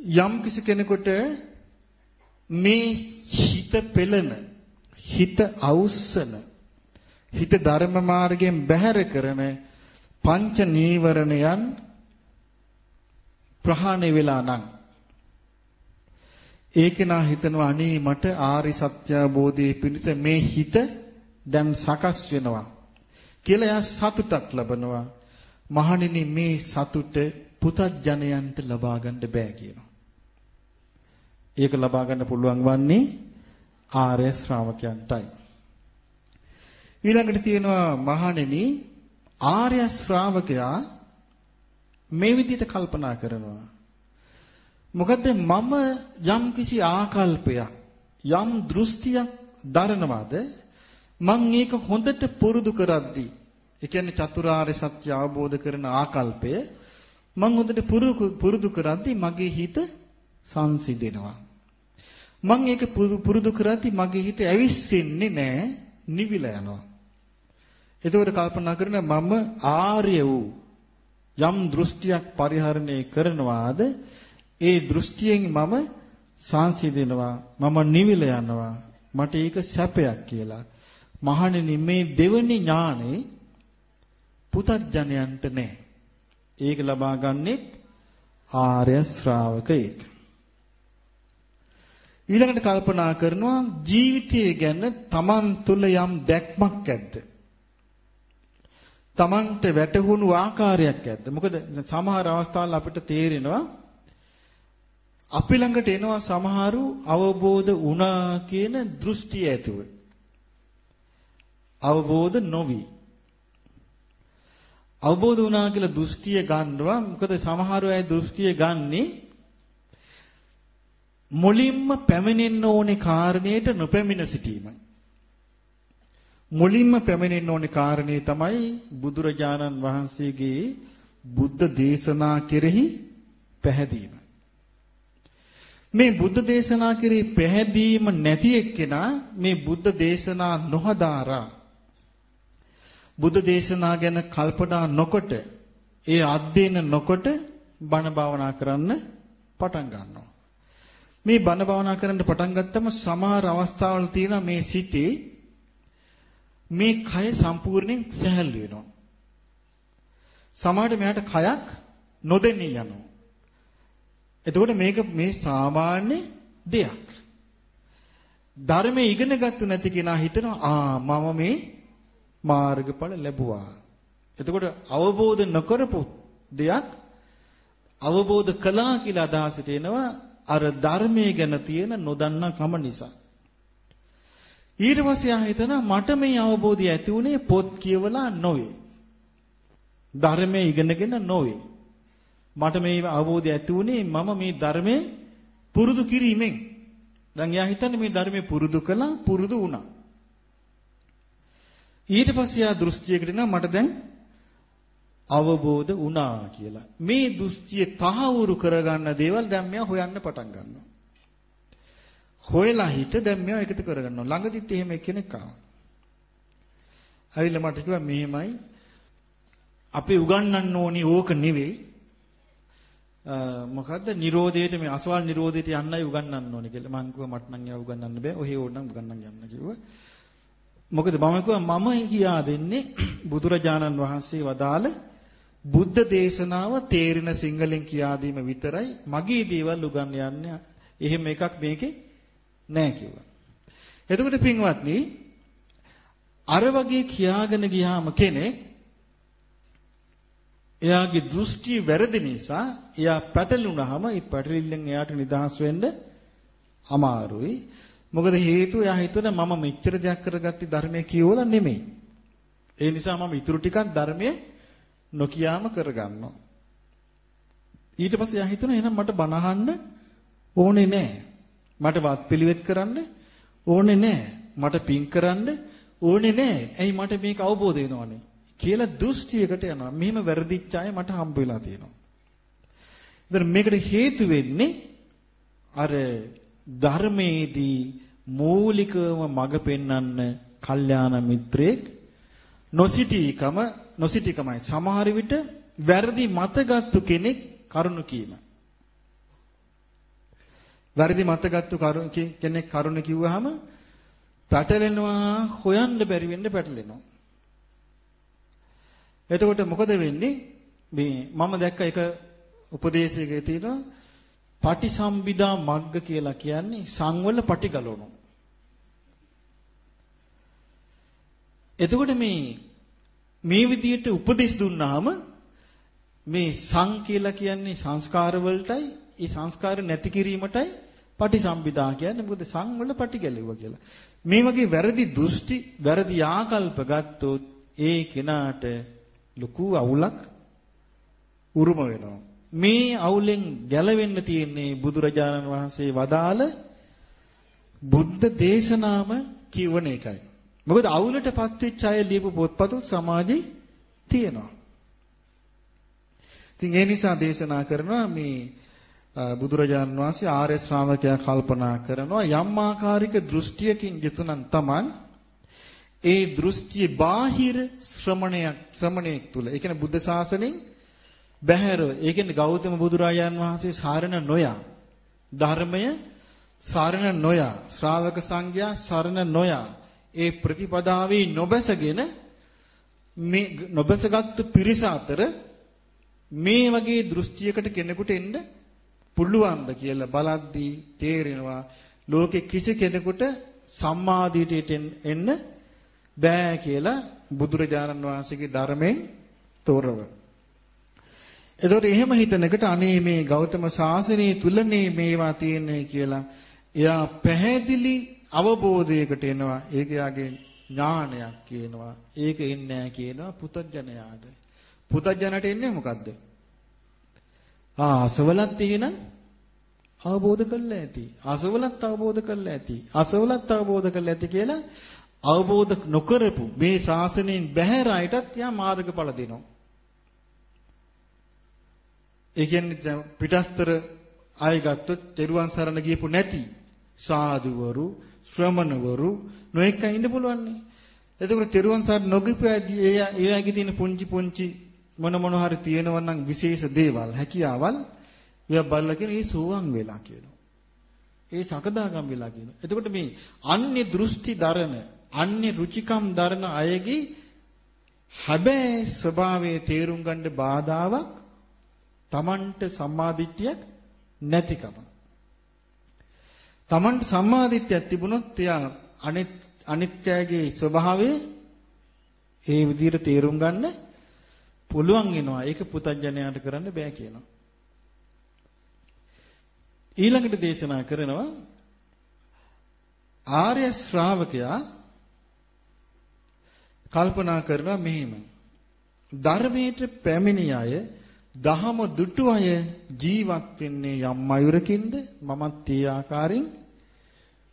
යම් කිසි කෙනෙකුට මේ හිත පෙළන හිත අවුස්සන හිත ධර්ම මාර්ගයෙන් බැහැර කරන පංච නීවරණයන් ප්‍රහාණය වෙලා නම් ඒකේනා හිතනවා අනේ මට ආරි සත්‍ය අවබෝධයේ පිණිස මේ හිත දැන් සකස් වෙනවා කියලා එයා සතුටක් ලබනවා. මහණෙනි මේ සතුට පුතත්ජනයන්ට ලබා ගන්න බෑ කියනවා. ඒක ලබා ගන්න පුළුවන් වන්නේ ආර්ය ශ්‍රාවකයන්ටයි ඊළඟට තියෙනවා මහණෙනි ආර්ය ශ්‍රාවකයා මේ විදිහට කල්පනා කරනවා. මොකද මම යම් කිසි ආකල්පයක් යම් දෘෂ්ටියක් දරනවාද මම ඒක හොඳට පුරුදු කරද්දී ඒ කියන්නේ චතුරාර්ය සත්‍ය අවබෝධ කරන ආකල්පය මම හොඳට පුරුදු කරද්දී මගේ හිත සංසිඳෙනවා. මම ඒක පුරුදු කරද්දී මගේ හිත ඇවිස්සෙන්නේ නැහැ නිවිල යනවා. එතකොට කල්පනා කරන මම ආර්ය වූ යම් දෘෂ්ටියක් පරිහරණය කරනවාද ඒ දෘෂ්ටියෙන් මම සංසිඳෙනවා මම නිවිල යනවා මට ඒක සැපයක් කියලා. මහණෙනි මේ දෙවනි ඥානෙ පුතත්ජනයන්ට නෑ. ඒක ලබා ගන්නෙත් ආර්ය ශ්‍රාවකයෙක්. ඊළඟට කල්පනා කරනවා ජීවිතය ගැන Taman තුල යම් දැක්මක් ඇද්ද Tamanට වැටහුණු ආකාරයක් ඇද්ද? මොකද සමහර අවස්ථාවල අපිට තේරෙනවා අපි ළඟට එනවා සමහරු අවබෝධ වුණා කියන දෘෂ්ටිය ඇතුව. අවබෝධ නොවි. අවබෝධ වුණා කියලා දෘෂ්ටිය ගන්නවා. මොකද සමහර අය දෘෂ්ටිය ගන්නේ මුලින්ම පැමිණෙන්න ඕනේ කාරණේට නොපැමිණ සිටීමයි. මුලින්ම පැමිණෙන්න ඕනේ කාරණේ තමයි බුදුරජාණන් වහන්සේගේ බුද්ධ දේශනා කෙරෙහි පැහැදීම. මේ බුද්ධ දේශනා කෙරෙහි පැහැදීම නැති එක්කෙනා මේ බුද්ධ දේශනා නොහදාරා බුද්ධ දේශනා ගැන කල්පනා නොකොට ඒ අධ්‍යයන නොකොට බණ භාවනා කරන්න පටන් ගන්නවා. මේ බණ භාවනා කරන්න පටන් ගත්තම සමහර අවස්ථාවල තියෙන මේ සිටේ මේ කය සම්පූර්ණයෙන් සැහැල්ලු වෙනවා. සමහරට මෙයාට කයක් නොදෙන්නේ යනවා. එතකොට මේක මේ සාමාන්‍ය දෙයක්. ධර්මයේ ඉගෙන ගත්තු නැති කෙනා හිතනවා ආ මම මේ මාර්ගඵල ලැබුවා. එතකොට අවබෝධ නොකරපු දෙයක් අවබෝධ කළා කියලා අදහසට එනවා අර ධර්මයේ ගැන තියෙන නොදන්නා කම නිසා. ඊට පස්සේ ආ හිතනවා මට මේ අවබෝධය ඇති උනේ පොත් කියවලා නොවේ. ධර්මයේ ඉගෙනගෙන නොවේ. මට මේ අවබෝධය ඇති උනේ මම මේ ධර්මයේ පුරුදු කිරීමෙන්. දැන් එයා හිතන්නේ මේ ධර්මයේ පුරුදු කළා පුරුදු වුණා. ඊට පස්සේ ආ දෘෂ්ටියකට එනවා මට දැන් අවබෝධ වුණා කියලා. මේ දෘෂ්ටිය තහවුරු කරගන්න දේවල් දැන් මෙයා හොයන්න පටන් ගන්නවා. හොයලා හිට දැන් මේවා එකතු කරගන්නවා. ළඟදිත් එහෙම කෙනෙක් ආවා. ඇවිල්ලා මට කිව්වා මෙහෙමයි අපි උගන්වන්න ඕනි ඕක නෙවෙයි. මොකද්ද? Nirodheට මේ අසවල් Nirodheට යන්නයි උගන්වන්න ඕනේ කියලා. මං කිව්වා මට නම් ඒවා උගන්වන්න බෑ. ඔහේ ඕනනම් උගන්වන්න යන්න කිව්වා. මොකද මම කිව්වා මම කියා දෙන්නේ බුදුරජාණන් වහන්සේ වදාළ බුද්ධ දේශනාව තේරෙන සිංහලෙන් කියා දීම විතරයි. මගේ දේවල් උගන්වන්න යන්නේ. එහෙම එකක් මේකේ නැහැ කිව්වා. එතකොට පින්වත්නි අර වගේ කියාගෙන ගියාම කෙනෙක් එයාගේ දෘෂ්ටි වැරදි නිසා එයා පැටලුනහම ඒ පැටලිල්ලෙන් එයාට නිදහස් වෙන්න අමාරුයි. මොකද හේතුව එයා හිතුව මම මෙච්චර දෙයක් කරගatti ධර්මයේ කියවලා නෙමෙයි. ඒ නිසා මම ඊටු ටිකක් ධර්මයේ නොකියාම කරගන්නවා. ඊට පස්සේ එයා හිතුණා එහෙනම් මට බනහන්න ඕනේ නැහැ. මට වත් පිළිවෙත් කරන්න ඕනේ නැහැ. මට පින් කරන්න ඕනේ නැහැ. ඇයි මට මේක අවබෝධ වෙනවනේ කියලා දෘෂ්ටියකට යනවා. මෙහෙම වැරදිච්ච අය මට හම්බ වෙලා තියෙනවා. ඉතින් මේකට හේතු වෙන්නේ අර ධර්මයේදී මූලිකවම මඟ පෙන්වන්න කල්යාණ මිත්‍රයෙක් නොසිටීකම නොසිටීකමයි සමහර විට වැරදි මතගත්තු කෙනෙක් කරුණු කීම වැරදි මතගත්තු කෙනෙක් කරුණ කිව්වහම පැටලෙනවා හොයන්න බැරි වෙන්න පැටලෙනවා. එතකොට මොකද වෙන්නේ? මේ මම දැක්ක එක උපදේශයක තියෙනවා පටිසම්භිදා මග්ග කියලා කියන්නේ සංවල පටි ගලවනවා. එතකොට මේ මේ විදිහට උපදෙස් දුන්නාම මේ සං කියලා කියන්නේ සංස්කාර වලටයි ඒ සංස්කාර නැති කිරීමටයි පටිසම්භිදා කියන්නේ මොකද සං වල පටි ගැලෙවුවා කියලා. මේ වගේ වැරදි දෘෂ්ටි වැරදි ආකල්ප ගත්තොත් ඒ කෙනාට ලොකු අවුලක් උරුම වෙනවා. මේ අවුලෙන් ගැලවෙන්න තියෙන්නේ බුදුරජාණන් වහන්සේ වදාළ බුද්ධ දේශනාම කියවන එකයි. මොකද අවුලටපත් වෙච්ච අය ලියපු පොත්පතුත් සමාජේ තියෙනවා. ඉතින් ඒ නිසා දේශනා කරනවා මේ බුදුරජාණන් වහන්සේ ආර්ය ශ්‍රාවකයා කල්පනා කරනවා යම් ආකාරික දෘෂ්ටියකින් යුතුනම් Taman ඒ දෘෂ්ටිය බාහිර ශ්‍රමණයක් ශ්‍රමණයෙක් තුල ඒ කියන්නේ බුද්ධ ශාසනයෙන් බැහැර ඒ කියන්නේ ගෞතම බුදුරජාන් වහන්සේ සාරණ නොයා ධර්මය සාරණ නොයා ශ්‍රාවක සංඝයා සරණ නොයා ඒ ප්‍රතිපදාවේ නොබැසගෙන මේ නොබැසගත්තු පිරිස අතර මේ වගේ දෘෂ්ටියකට කෙනෙකුට එන්න පුළුවන්ද කියලා බලද්දී තේරෙනවා ලෝකේ කිසි කෙනෙකුට සම්මාදිටියට එන්න බෑ කියලා බුදුරජාණන් වහන්සේගේ ධර්මයෙන් තෝරව. එතකොට එහෙම හිතනකට අනේ මේ ගෞතම සාසනය තුලනේ මේවා තියෙන්නේ කියලා එයා පැහැදිලි අවබෝධයකට එනවා. ඒක යාගේ ඥානයක් කියනවා. ඒක ඉන්නේ නැහැ කියනවා පුතඥයාට. පුතඥයට එන්නේ මොකද්ද? ආ අසවලත් එහෙනම් අවබෝධ කරලා ඇති. අසවලත් අවබෝධ කරලා ඇති. අසවලත් අවබෝධ කරලා ඇති කියලා අවබෝධ නොකරපු මේ ශාසනයෙන් බැහැර අයටත් යා මාර්ගඵල දෙනවා. ඒ කියන්නේ පිටස්තර ආය ගත්තොත් තෙරුවන් සරණ ගියපු නැති සාදුවරු ශ්‍රමණවරු නොඑක ඉන්න පුළුවන් නේ. එතකොට තෙරුවන් සරණ නොගිපු ඒ ඒවාගේ තියෙන පුංචි පුංචි මොන මොන හරි තියෙනවා නම් විශේෂ දේවල් හැකියාවල් ඒවා බලලා කියන ඒ සෝවන් වෙලා කියනවා. ඒ සකදාගම් වෙලා කියනවා. එතකොට මේ අන්‍ය දෘෂ්ටි දරන අන්‍ය රුචිකම් දරන අයගේ හැබැයි ස්වභාවයේ තේරුම් ගන්න බාධාවක් Tamanට සම්මාදිට්ඨියක් නැතිකම. Tamanට සම්මාදිට්ඨියක් තිබුණොත් එයා අනිත් අනිත්‍යයේ ස්වභාවය ඒ විදිහට තේරුම් ගන්න පුළුවන් වෙනවා. ඒක පුතඥයාට කරන්න බෑ කියනවා. ඊළඟට දේශනා කරනවා ආර්ය ශ්‍රාවකයා කල්පනා කරනවා මෙහිම ධර්මයට පැමිණි අය දහම දුටු අය ජීවත් වෙන්නේ යම් අයුරකින්ද මමත් ඒ ආකාරයෙන්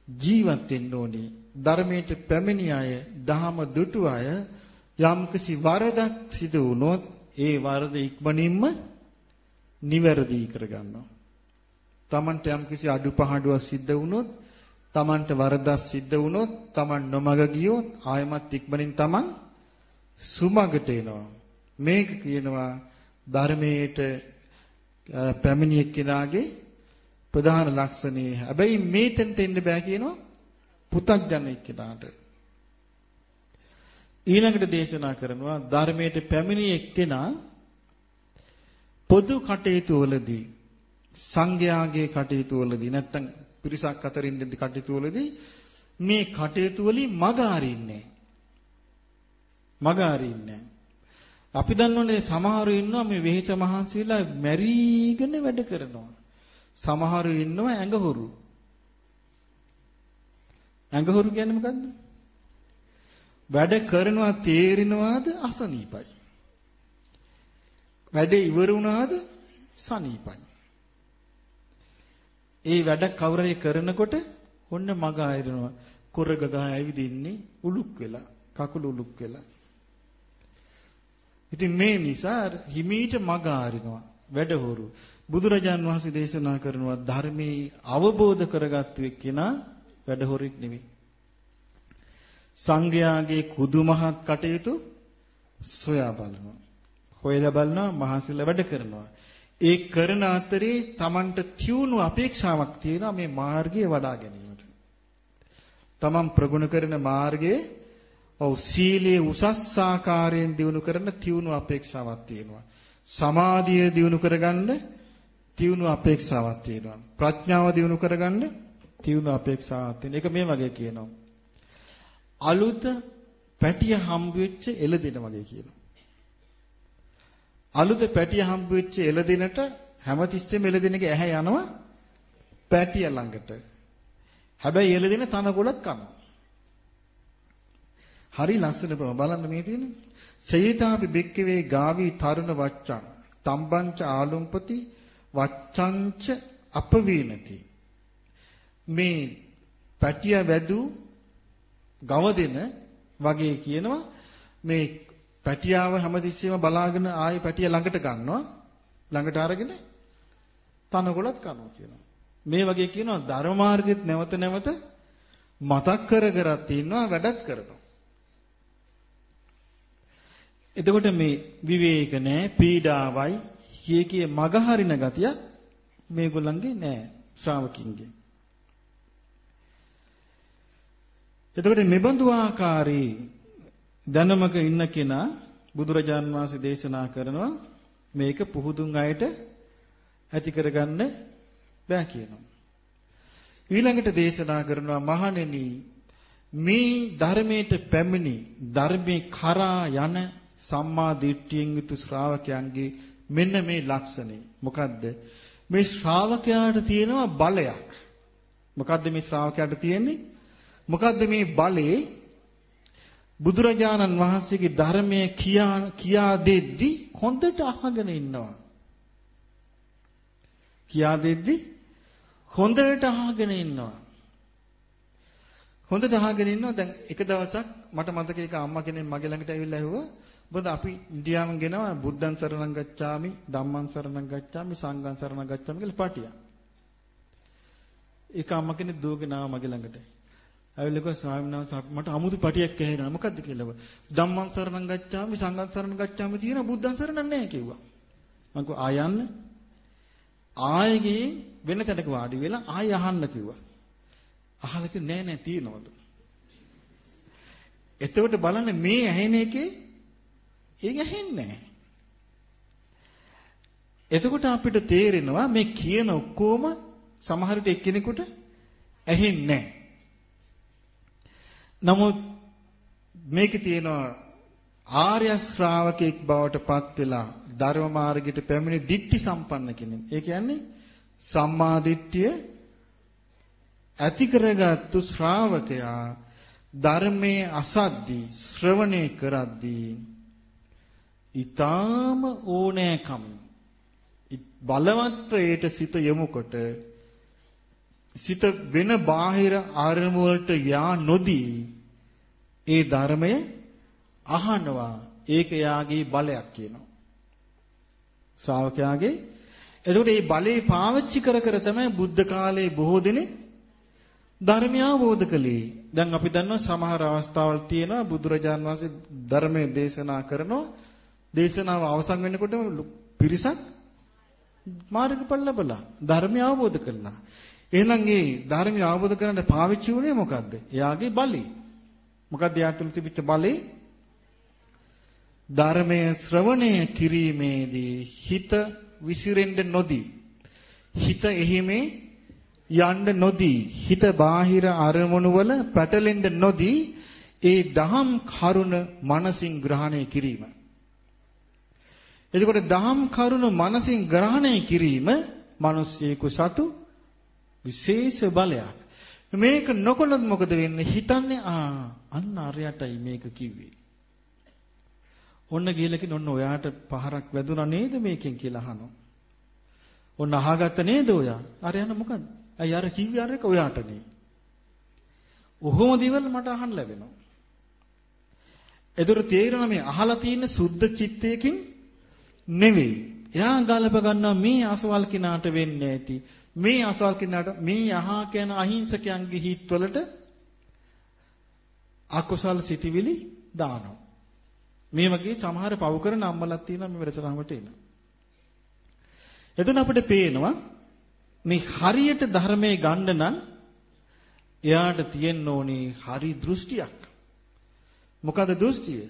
ජීවත් වෙන්න ඕනේ. ධර්මයට පැමිණි අය දහම දුටු අය යම්කිසි වරදක් සිදු වුණොත් ඒ වරද ඉක්මනින්ම නිවැරදි කරගන්නවා. Tamanට යම්කිසි අඩුපහඩුවක් සිද්ධ වුණොත් Tamanට වරදක් සිද්ධ වුණොත් Taman නොමග ගියොත් ආයමත් ඉක්මනින් Taman සුමගට එනවා. මේක කියනවා ධර්මයට පැමිණි එක්කෙනාගේ ප්‍රධාන ලක්ෂණය. හැබැයි මේතෙන්ට එන්න බෑ කියනවා පුතග්ජන එක්කෙනාට. ඊළඟට දේශනා කරනවා ධර්මයට පැමිණි එක්කෙනා පොදු කටයුතු වලදී සංඝයාගේ කටයුතු වලදී නැත්තම් පිරිසක් අතරින් දෙදි කටයුතු වලදී මේ කටයුතු වලින් මග අරින්නේ මග අරින්නේ අපි දන්නෝනේ සමහරු ඉන්නවා මේ වෙහෙස මහන්සියලා මැරිගෙන වැඩ කරනවා. සමහරු ඉන්නවා ඇඟහුරු. ඇඟහුරු කියන්නේ මොකද්ද? වැඩ කරනවා තේරෙනවාද අසනීපයි. වැඩ ඉවර වුණාද සනීපයි. ඒ වැඩ කවුරුහරි කරනකොට ඔන්න මග ආයරනවා. කුරග ගහ ඇවිදින්නේ උලුක් වෙලා, කකුල උලුක් වෙලා. ඉතින් මේ නිසා හිමීට මග ආරිනවා වැඩහොරු. බුදුරජාන් වහන්සේ දේශනා කරනවා ධර්මයේ අවබෝධ කරගත්තු එක්කෙනා වැඩහොරෙක් නෙවෙයි. සංඝයාගේ කුදුමහත් කටයුතු සොයා බලනවා. හොයලා බලනවා මහසිල වැඩ කරනවා. ඒ කරන අතරේ Tamanට තියුණු අපේක්ෂාවක් තියෙනවා මේ මාර්ගය වඩා ගැනීමට. Taman ප්‍රගුණ කරන මාර්ගයේ ඔව් සීලයේ උසස් ආකාරයෙන් දිනු කරන තියුණු අපේක්ෂාවක් තියෙනවා. සමාධිය දිනු කරගන්න තියුණු අපේක්ෂාවක් තියෙනවා. ප්‍රඥාව දිනු කරගන්න තියුණු අපේක්ෂාවක් තියෙනවා. ඒක මේ වගේ කියනවා. අලුත පැටිය හම්බ වෙච්ච එළදින වගේ කියනවා. අලුත පැටිය හම්බ වෙච්ච එළදිනට හැමතිස්සෙම එළදිනගේ ඇහැ යනවා පැටිය ළඟට. හැබැයි එළදින තනකොළත් කනවා. හරි ලස්සන බලන්න මේ තියෙන. සේතාපි බික්කවේ ගාවි තරුණ වච්චං තම්බංච ආලුම්පති වච්චංච අපවීනති. මේ පැටිය වැදූ ගවදෙන වගේ කියනවා. මේ පැටියාව හැමතිස්සෙම බලාගෙන ආයේ පැටිය ළඟට ගන්නවා. ළඟට අරගෙන තනකොළත් කනවා කියනවා. මේ වගේ කියනවා ධර්ම මාර්ගෙත් නැවත නැවත මතක් කර කරත් ඉන්නවා වැඩත් කරනවා. එතකොට මේ විවේක නැහැ පීඩාවයි කීකේ මග හරින ගතිය මේගොල්ලන්ගේ නෑ ශ්‍රාවකින්ගේ එතකොට මෙබඳු ආකාරී දැනමක ඉන්න කෙනා බුදුරජාන් වහන්සේ දේශනා කරනවා මේක පුහුදුන් අයට ඇති කරගන්න බෑ කියනවා. ඊළඟට දේශනා කරනවා මහණෙනි මේ ධර්මයට පැමිණි ධර්මේ කරා යන සම්මා දිට්ඨියෙන් යුතු ශ්‍රාවකයන්ගේ මෙන්න මේ ලක්ෂණේ. මොකද්ද? මේ ශ්‍රාවකයාට තියෙනවා බලයක්. මොකද්ද මේ ශ්‍රාවකයාට තියෙන්නේ? මොකද්ද මේ බලේ බුදුරජාණන් වහන්සේගේ ධර්මය කියා කියා දෙද්දි හොඳට අහගෙන ඉන්නවා. කියා දෙද්දි හොඳට අහගෙන ඉන්නවා. හොඳට අහගෙන ඉන්නවා දැන් එක දවසක් මට මතක එක අම්මා කෙනෙක් මගේ ළඟට ඇවිල්ලා ඇහුවා මොකද අපි ඉන්දියාවෙන් ගෙනවා බුද්ධං සරණං ගච්ඡාමි ධම්මං සරණං ගච්ඡාමි සංඝං සරණං ගච්ඡාමි කියලා පාටියක්. ඒක අම්මා කෙනෙක් දුවගෙන ආවා මගේ ළඟට. ඇවිල්ලා කිව්වා ස්වාමීන් වහන්සේ මට අමුතු පටියක් ඇහෙනවා මොකද්ද කියලා. ධම්මං සරණං ගච්ඡාමි සංඝං සරණං ගච්ඡාමි තියෙන බුද්ධං සරණං නැහැ කිව්වා. මං කිව්වා ආයන්න ආයෙගේ වෙන තැනක වාඩි වෙලා ආයෙ අහන්න කිව්වා. අහලා කිව්වා නෑ නෑ තියෙනවලු. එතකොට බලන්න මේ ඇහෙන එකේ ඒක ඇහෙන්නේ නෑ. එතකොට අපිට තේරෙනවා මේ කියන ඔක්කොම සමහර විට එක්කෙනෙකුට ඇහෙන්නේ නැහැ. නමුත් මේකේ තියෙනවා ආර්ය ශ්‍රාවකෙක් බවට පත් වෙලා ධර්ම මාර්ගයට පැමිණි දිට්ඨි සම්පන්න කෙනෙක්. ඒ කියන්නේ සම්මා දිට්ඨිය ඇති කරගත්තු ශ්‍රාවකයා ධර්මයේ අසද්දී ශ්‍රවණය කරද්දී ඊටාම ඕනෑකම් බලවත් ප්‍රේත සිත යොමුකොට සිත වෙන බාහිර ආරමුණු වලට යා නොදී ඒ ධර්මය අහනවා. ඒක යාගේ බලයක් කියනවා. ශ්‍රාවකයාගේ. එතකොට මේ බලේ පාවිච්චි කර කර තමයි බුද්ධ කාලේ බොහෝ දෙනෙක් ධර්මය අවබෝධ කළේ. දැන් අපි දන්නවා සමහර අවස්ථාවල් තියෙනවා බුදුරජාන් වහන්සේ ධර්මයේ දේශනා කරනවා. දේශනාව අවසන් වෙනකොටම පිරිසක් මාර්ගඵල ලැබලා ධර්මය අවබෝධ කළා. එහෙනම් මේ ධර්මය අවබෝධ කරගන්න පාවිච්චි වුණේ මොකද්ද? එයාගේ බලي. මොකද්ද එයා තුළ තිබිච්ච බලي? ධර්මයේ ශ්‍රවණය කිරීමේදී හිත විසිරෙන්න නොදී හිත එහිමේ යන්න නොදී හිත බාහිර අරමුණු වල පැටලෙන්න නොදී ඒ දහම් කරුණ මනසින් ග්‍රහණය කිරීම එතකොට දහම් කරුණු මනසින් ග්‍රහණය කිරීම මිනිස්සෙකු සතු විශේෂ බලයක්. මේක නොකළොත් මොකද වෙන්නේ? හිතන්නේ ආ අන්න අරයටයි මේක කිව්වේ. ඔන්න ගිහලා ඔන්න ඔයාට පහරක් වැදුනා නේද මේකෙන් කියලා අහනවා. ඔන්න අහගත්ත නේද ඔයා? අර යන මොකද්ද? අය අර කිව්වේ අර එක ඔයාට නේ. ඔහොම දේවල් මට අහන්න ලැබෙනවා. ඒතර තේරෙනවා මේ අහලා තියෙන සුද්ධ චිත්තයකින් නෙවෙයි. එයා ගලප ගන්නවා මේ අසවල් කිනාට වෙන්නේ ඇති. මේ අසවල් කිනාට මේ යහා කියන අහිංසකයන්ගේ හිත්වලට අකුසල් සිටිවිලි දානවා. මේ වගේ සමහර පව් කරන අම්මලක් තියෙනවා මේ වැඩසටහනට එන. එතන අපිට පේනවා මේ හරියට ධර්මයේ ගන්න නම් එයාට තියෙන්න ඕනේ හරි දෘෂ්ටියක්. මොකද දෘෂ්ටිය?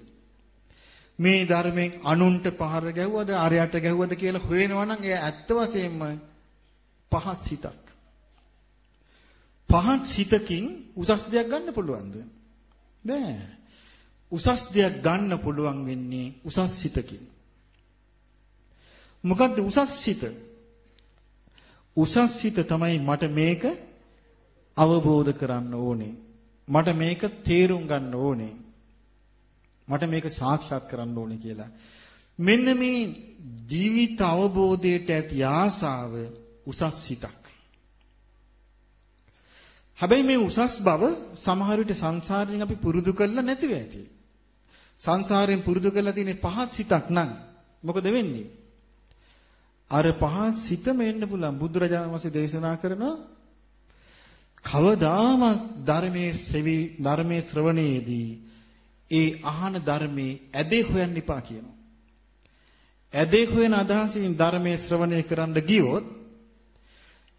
මේ ධර්මයෙන් අනුන්ට පහර ගැහුවද ආරයට ගැහුවද කියලා හොයනවා නම් එයා ඇත්ත වශයෙන්ම පහත් සිතක්. පහත් සිතකින් උසස් දෙයක් ගන්න පුළුවන්ද? බෑ. උසස් දෙයක් ගන්න පුළුවන් වෙන්නේ උසස් සිතකින්. මොකද්ද උසස් සිත? උසස් සිත තමයි මට මේක අවබෝධ කරන්න ඕනේ. මට මේක තේරුම් ගන්න ඕනේ. මට මේක සාක්ෂාත් කරන්න ඕනේ කියලා. මෙන්න මේ ජීවිත අවබෝධයට ඇති ආසාව උසස් සිතක්. හැබැයි මේ උසස් බව සමහර විට සංසාරයෙන් අපි පුරුදු කරලා නැතිව ඇති. සංසාරයෙන් පුරුදු කරලා තියෙන පහත් සිතක් නම් මොකද වෙන්නේ? අර පහත් සිතම එන්න පුළුවන් බුදුරජාණන් වහන්සේ දේශනා කරනවා කවදාම ධර්මයේ සෙවි ධර්මයේ ශ්‍රවණයේදී ඒ අහන ධර්මයේ ඇදේ හොයන්න එපා කියනවා. ඇදේ හොයන අදහසින් ධර්මයේ ශ්‍රවණය කරන්න ගියොත්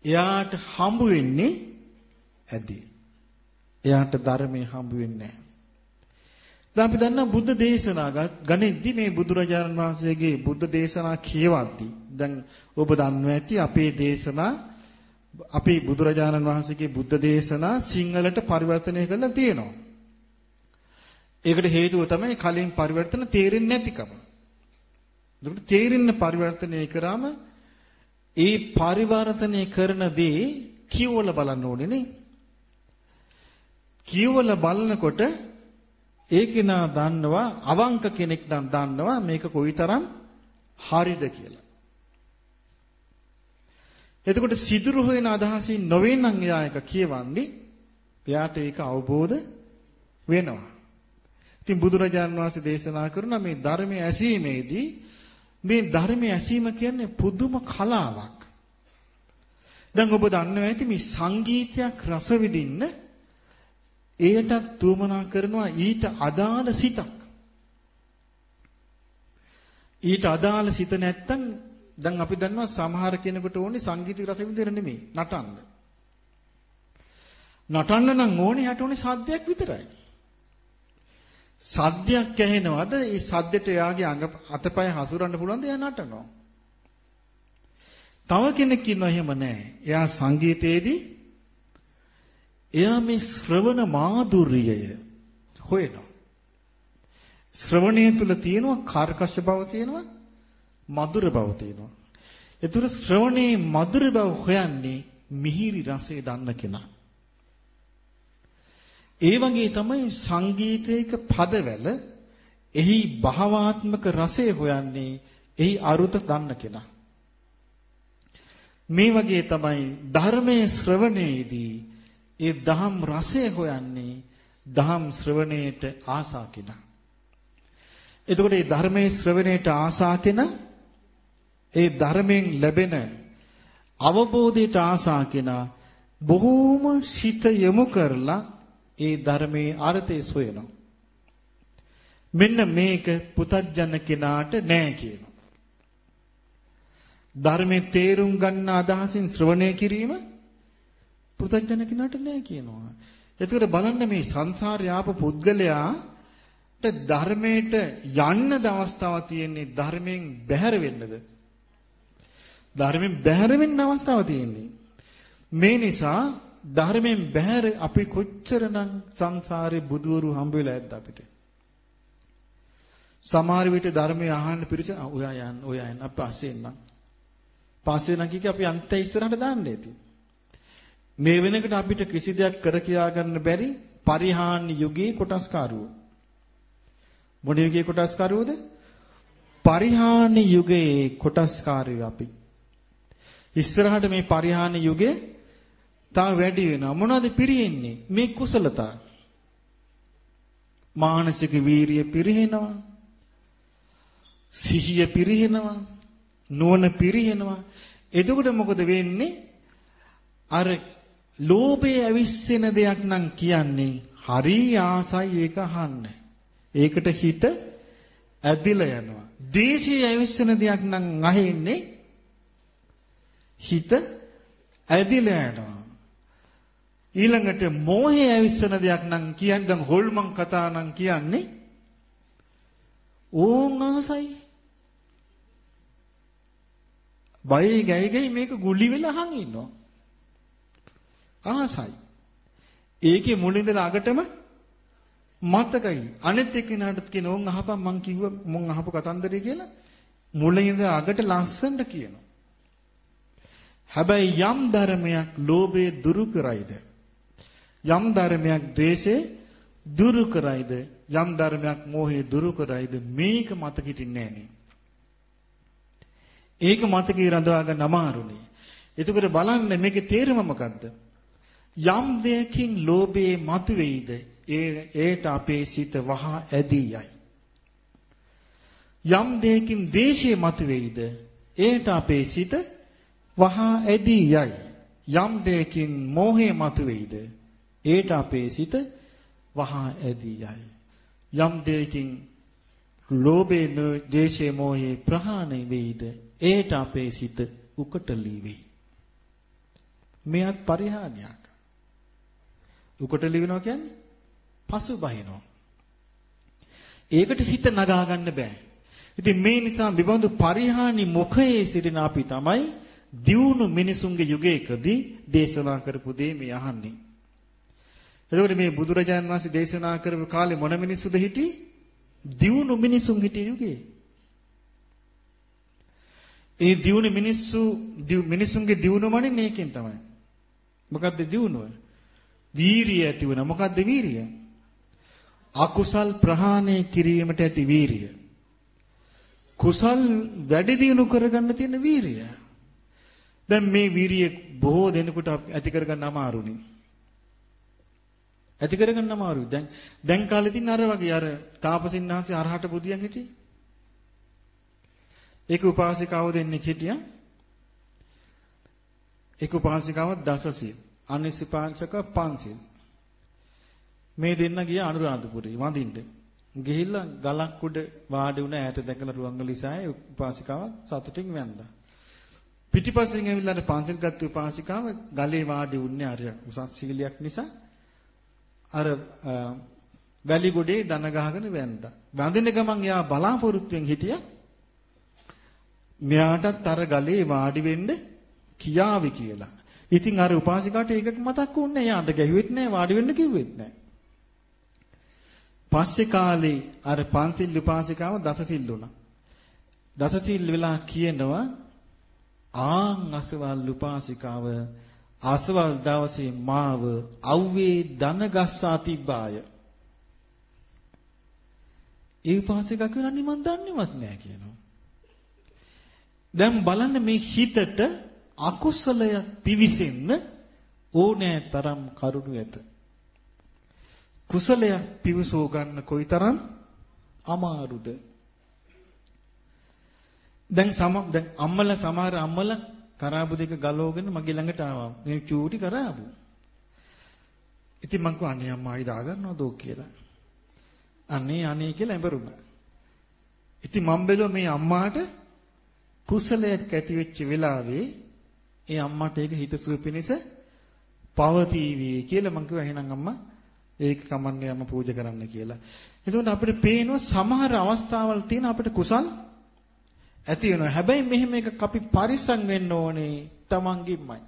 එයාට හම්බ වෙන්නේ ඇදී. එයාට ධර්මයේ හම්බ වෙන්නේ නැහැ. දැන් අපි දන්නා බුද්ධ දේශනා ගණෙද්දි මේ බුදුරජාණන් වහන්සේගේ බුද්ධ දේශනා කියවද්දි දැන් ඔබ දන්නවා ඇති අපේ දේශනා අපේ බුදුරජාණන් වහන්සේගේ බුද්ධ දේශනා සිංහලට පරිවර්තනය කරලා තියෙනවා. ඒකට හේතුව තමයි කලින් පරිවර්තන තේරෙන්නේ නැතිකම. ඒකට තේරෙන්න පරිවර්තනය කරාම ඒ පරිවර්තනය කරන දේ කියවල බලන්න ඕනේ නේ. කියවල බලනකොට ඒ කෙනා දන්නවා අවංක කෙනෙක් නම් දන්නවා මේක කොයිතරම් හරිද කියලා. එතකොට සිදුරු හොයන අදහසින් නොවෙනම් එයා එක කියවන්නේ එයාට ඒක අවබෝධ වෙනවා. ඉතින් බුදුරජාන් වහන්සේ දේශනා කරන මේ ධර්මයේ ඇසීමේදී මේ ධර්මයේ ඇසීම කියන්නේ පුදුම කලාවක්. දැන් ඔබ දන්නවා ඇති මේ සංගීතයක් රස විඳින්න එයටත් තුමනා කරනවා ඊට අදාළ සිතක්. ඊට අදාළ සිත නැත්තම් දැන් අපි දන්නවා සමහර කෙනෙකුට ඕනේ සංගීත රස විඳින්න නෙමෙයි නටන්න. නටන්න නම් ඕනේ යට ඕනේ සාද්දයක් විතරයි. සද්දයක් ඇහෙනවද? ඒ සද්දෙට එයාගේ අඟ අතපය හසුරන්න පුළුවන්ද? එයා නටනවා. තව කෙනෙක් ඉන්නවා එහෙම නැහැ. එයා සංගීතයේදී එයා මේ ශ්‍රවණ මාధుර්යය හොයනවා. ශ්‍රවණය තුල තියෙනවා කාර්කශ බව තියෙනවා මధుර බව තියෙනවා. ඒතර ශ්‍රවණේ මధుර බව හොයන්නේ මිහිරි රසය දන්න කෙනා. ඒ වගේ තමයි සංගීතයක පදවල එහි භාවාත්මක රසය හොයන්නේ එහි අරුත දන්න කෙනා. මේ වගේ තමයි ධර්මයේ ශ්‍රවණයේදී ඒ දහම් රසය හොයන්නේ දහම් ශ්‍රවණයට ආසා කෙනා. එතකොට මේ ධර්මයේ ශ්‍රවණයට ආසා කෙනා ඒ ධර්මයෙන් ලැබෙන අවබෝධයට ආසා කෙනා බොහෝම සිත යොමු කරලා ඒ ධර්මයේ අර්ථය සොයනවා. මෙන්න මේක පුතඥ කෙනාට නෑ කියනවා. ධර්මයේ තේරුම් ගන්න අදහසින් ශ්‍රවණය කිරීම පුතඥ කෙනාට නෑ කියනවා. එතකොට බලන්න මේ සංසාරේ ආපු පුද්ගලයාට ධර්මයට යන්න දවස්තාවක් තියෙන්නේ ධර්මයෙන් බැහැර වෙන්නද? ධර්මයෙන් බැහැර වෙන්න අවස්ථාවක් තියෙන්නේ. මේ නිසා ධර්මයෙන් බැහැර අපි කොච්චරනම් සංසාරේ බුදවරු හම්බ වෙලා ඇද්ද අපිට? සමහර විට ධර්මය අහන්න පිරිස ඔයා යන්න ඔයා යන්න අපි පස්සේ එන්නම්. පස්සේ නම් කික අපි අන්ත ඉස්සරහට දාන්නේ ඇති. මේ වෙනකොට අපිට කිසි දෙයක් කර කියා ගන්න බැරි පරිහානි යුගයේ කොටස්කාරවෝ. මොන යුගයේ කොටස්කාරවෝද? පරිහානි යුගයේ කොටස්කාරයෝ අපි. ඉස්සරහට මේ පරිහානි යුගයේ තව වැඩි වෙනවා. මොනවද පිරෙන්නේ? මේ කුසලතා. මානසික වීරිය පිරිහෙනවා. සිහිය පිරිහෙනවා. නුවණ පිරිහෙනවා. එතකොට මොකද වෙන්නේ? අර ලෝභය ඇවිස්සෙන දෙයක් නම් කියන්නේ හරි ආසයි ඒක අහන්න. ඒකට හිත ඇදිලා යනවා. දේශය ඇවිස්සෙන දෙයක් නම් අහෙන්නේ හිත ඇදිලා යනවා. ඊළඟට මෝහය ඇවිස්සන දෙයක් නම් කියන්නේ දැන් හොල්මන් කතා නම් කියන්නේ ඕන් ආසයි. බයේ ගැයි ගැයි මේක ගුලි වෙලා අහන් ඉන්නවා. ආසයි. ඒකේ මුලින්දලා අගටම මතකයි. අනෙත් එක්කෙනාට කියන ඕන් අහපන් මං කිව්ව මොන් අහපු කතන්දරේ කියලා මුලින්ද අගට ලස්සනට කියනවා. හැබැයි යම් ධර්මයක් ලෝභය දුරු කරයිද යම් ධර්මයක් ද්වේෂය දුරු කරයිද යම් ධර්මයක් මෝහය දුරු කරයිද මේක මතක හිටින්නේ නැහැ ඒක මතකේ රඳවා ගන්න අමාරුනේ. එතකොට බලන්න මේකේ තේරුම මොකද්ද? යම් දෙයකින් ලෝභයේ මතුවේද ඒ ඒට අපේ සිත වහා ඇදී යයි. යම් දෙයකින් දේශයේ මතුවේද ඒට අපේ සිත වහා ඇදී යයි. යම් දෙයකින් මෝහය මතුවේද ඒට අපේ සිත වහා ඇදී යයි. යම් දෙයකින් ලෝභේ දේශේ මෝහේ ප්‍රහාණය වෙයිද ඒට අපේ සිත උකටලී වෙයි. මෙයත් පරිහානියක්. උකටලී වෙනවා කියන්නේ පසු බහිනවා. ඒකට හිත නගා ගන්න බෑ. ඉතින් මේ නිසා විබඳු පරිහානි මුඛයේ සිටින අපි තමයි දියුණු මිනිසුන්ගේ යුගයකදී දේශනා කරපු දේ මේ අහන්නේ. එතකොට මේ බුදුරජාන් වහන්සේ දේශනා කරපු කාලේ මොන මිනිස්සුද හිටියේ? දියුණු මිනිසුන් හිටිය යුගයේ. ඒ දියුණු මිනිස්සු මිනිසුන්ගේ දියුණුවමනේ මේකෙන් තමයි. මොකද්ද දියුණුව? වීරිය ඇති වෙන. මොකද්ද වීරිය? අකුසල් ප්‍රහාණය කිරීමට ඇති වීරිය. කුසල් වැඩි දියුණු කරගන්න තියෙන වීරිය. දැන් මේ වීරිය බොහෝ දෙනෙකුට ඇති කරගන්න අමාරුනේ. ඇති කරගන්න අමාරුයි. දැන් දැන් කාලේ තියෙන අර වගේ අර තාපසින්හන්සේ අරහට බුදියන් හිටියේ. ඒක උපාසිකාව දෙන්නෙක් හිටියා. ඒක උපාසිකාව දසසිල්. අනිසිපාංශක පන්සිල්. මේ දෙන්න ගියා අනුරාධපුරේ වඳින්න. ගිහිල්ලා ගලක් උඩ වාඩි වුණ ඈත දැකලා රුවන්වැලිසෑය උපාසිකාව සතුටින් වැන්දා. පිටිපස්සෙන් ඇවිල්ලා පන්සිල් ගත්ත උපාසිකාව ගලේ වාඩි වුණේ අර උසස් සීලියක් නිසා අර වැලි ගොඩේ දන ගහගෙන වැන්දා. වඳින ගමන් එයා බලාපොරොත්තුෙන් හිටියා මෙයාටත් අර ගලේ වාඩි වෙන්න කියාවි කියලා. ඉතින් අර උපාසිකාට ඒකක් මතක් වුණේ නැහැ. යාට ගැහුවෙත් නැහැ, වාඩි වෙන්න කිව්වෙත් නැහැ. පස්සේ කාලේ අර පන්සිල් උපාසිකාව දසසිල් වුණා. දසසිල් වෙලා කියනවා ආන් අසවල් උපාසිකාව අසවල් දවසේ මාව අව්වේ දන ගස්සා තිබ්බාය. ඒ උපාසිකා කියලා නිමන් දන්නේවත් නැහැ කියනවා. දැන් බලන්න මේ හිතට අකුසලය පිවිසෙන්න ඕනෑ තරම් කරුණු ඇත. කුසලයක් පිවිසෝ ගන්න කොයිතරම් අමාරුද? දැන් සම දැන් අම්මලා සමහර අම්මලා කරාබු දෙක ගලවගෙන මගේ ළඟට ආවා. මේ චූටි කරාබු. ඉතින් මං කිව්වා අනේ අම්මා ආයි දාගන්නවද ඕක කියලා. අනේ අනේ කියලා ඇඹරුණා. ඉතින් මම බැලුවා මේ අම්මාට කුසලයක් ඇති වෙච්ච වෙලාවේ ඒ අම්මට ඒක හිතසුව පිණිස පවතිවි කියලා මං කිව්වා එහෙනම් අම්මා ඒක කමන්නේ අම්මා පූජා කරන්න කියලා. එතකොට අපිට පේනවා සමහර අවස්ථාවල් තියෙන අපිට කුසල් ඇති වෙනවා. හැබැයි මෙහෙම එකක් අපි පරිස්සම් වෙන්න ඕනේ තමන්ගින්මයි.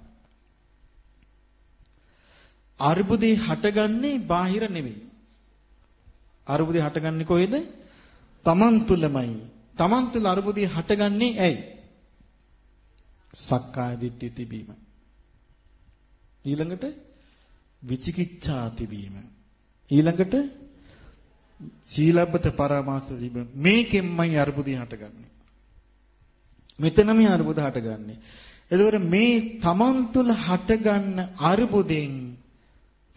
අර්බුදේ හටගන්නේ බාහිර නෙවෙයි. අර්බුදේ හටගන්නේ කොහෙද? තමන් තුලමයි. තමන් තුල අර්බුදේ හටගන්නේ ඇයි? සක්කාය දිට්ඨිය තිබීම. ඊළඟට විචිකිච්ඡා තිබීම. ඊළඟට සීලබ්බත පරාමාස තිබීම. මේකෙන්මයි අර්බුදේ හටගන්නේ. මෙතනම අර්බුද හටගන්නේ. එතකොට මේ තමන් තුල හටගන්න අර්බුදෙන්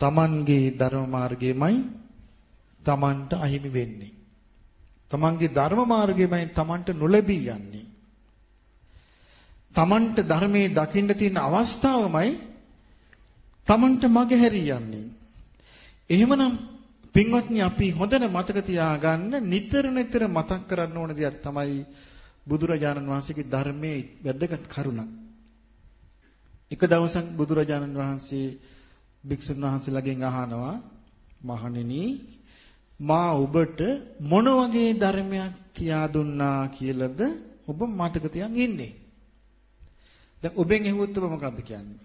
තමන්ගේ ධර්ම මාර්ගයමයි තමන්ට අහිමි වෙන්නේ. තමන්ගේ ධර්ම මාර්ගයමයි තමන්ට නොලැබී යන්නේ. තමන්ට ධර්මයේ දකින්න තියෙන අවස්ථාවමයි තමන්ට මගහැරී යන්නේ. එහෙමනම් පින්වත්නි අපි හොඳට මතක තියාගන්න නිතර නිතර මතක් කරන්න ඕන දෙයක් තමයි බුදුරජාණන් වහන්සේගේ ධර්මයේ වැදගත් කරුණ. එක දවසක් බුදුරජාණන් වහන්සේ භික්ෂුන් වහන්සේලාගෙන් අහනවා මහණෙනි මා ඔබට මොන වගේ ධර්මයක් කියා දුන්නා කියලාද ඔබ මතක තියන් ඉන්නේ? දැන් ඔබෙන් ඇහුවොත් ඔබ මොකද්ද කියන්නේ?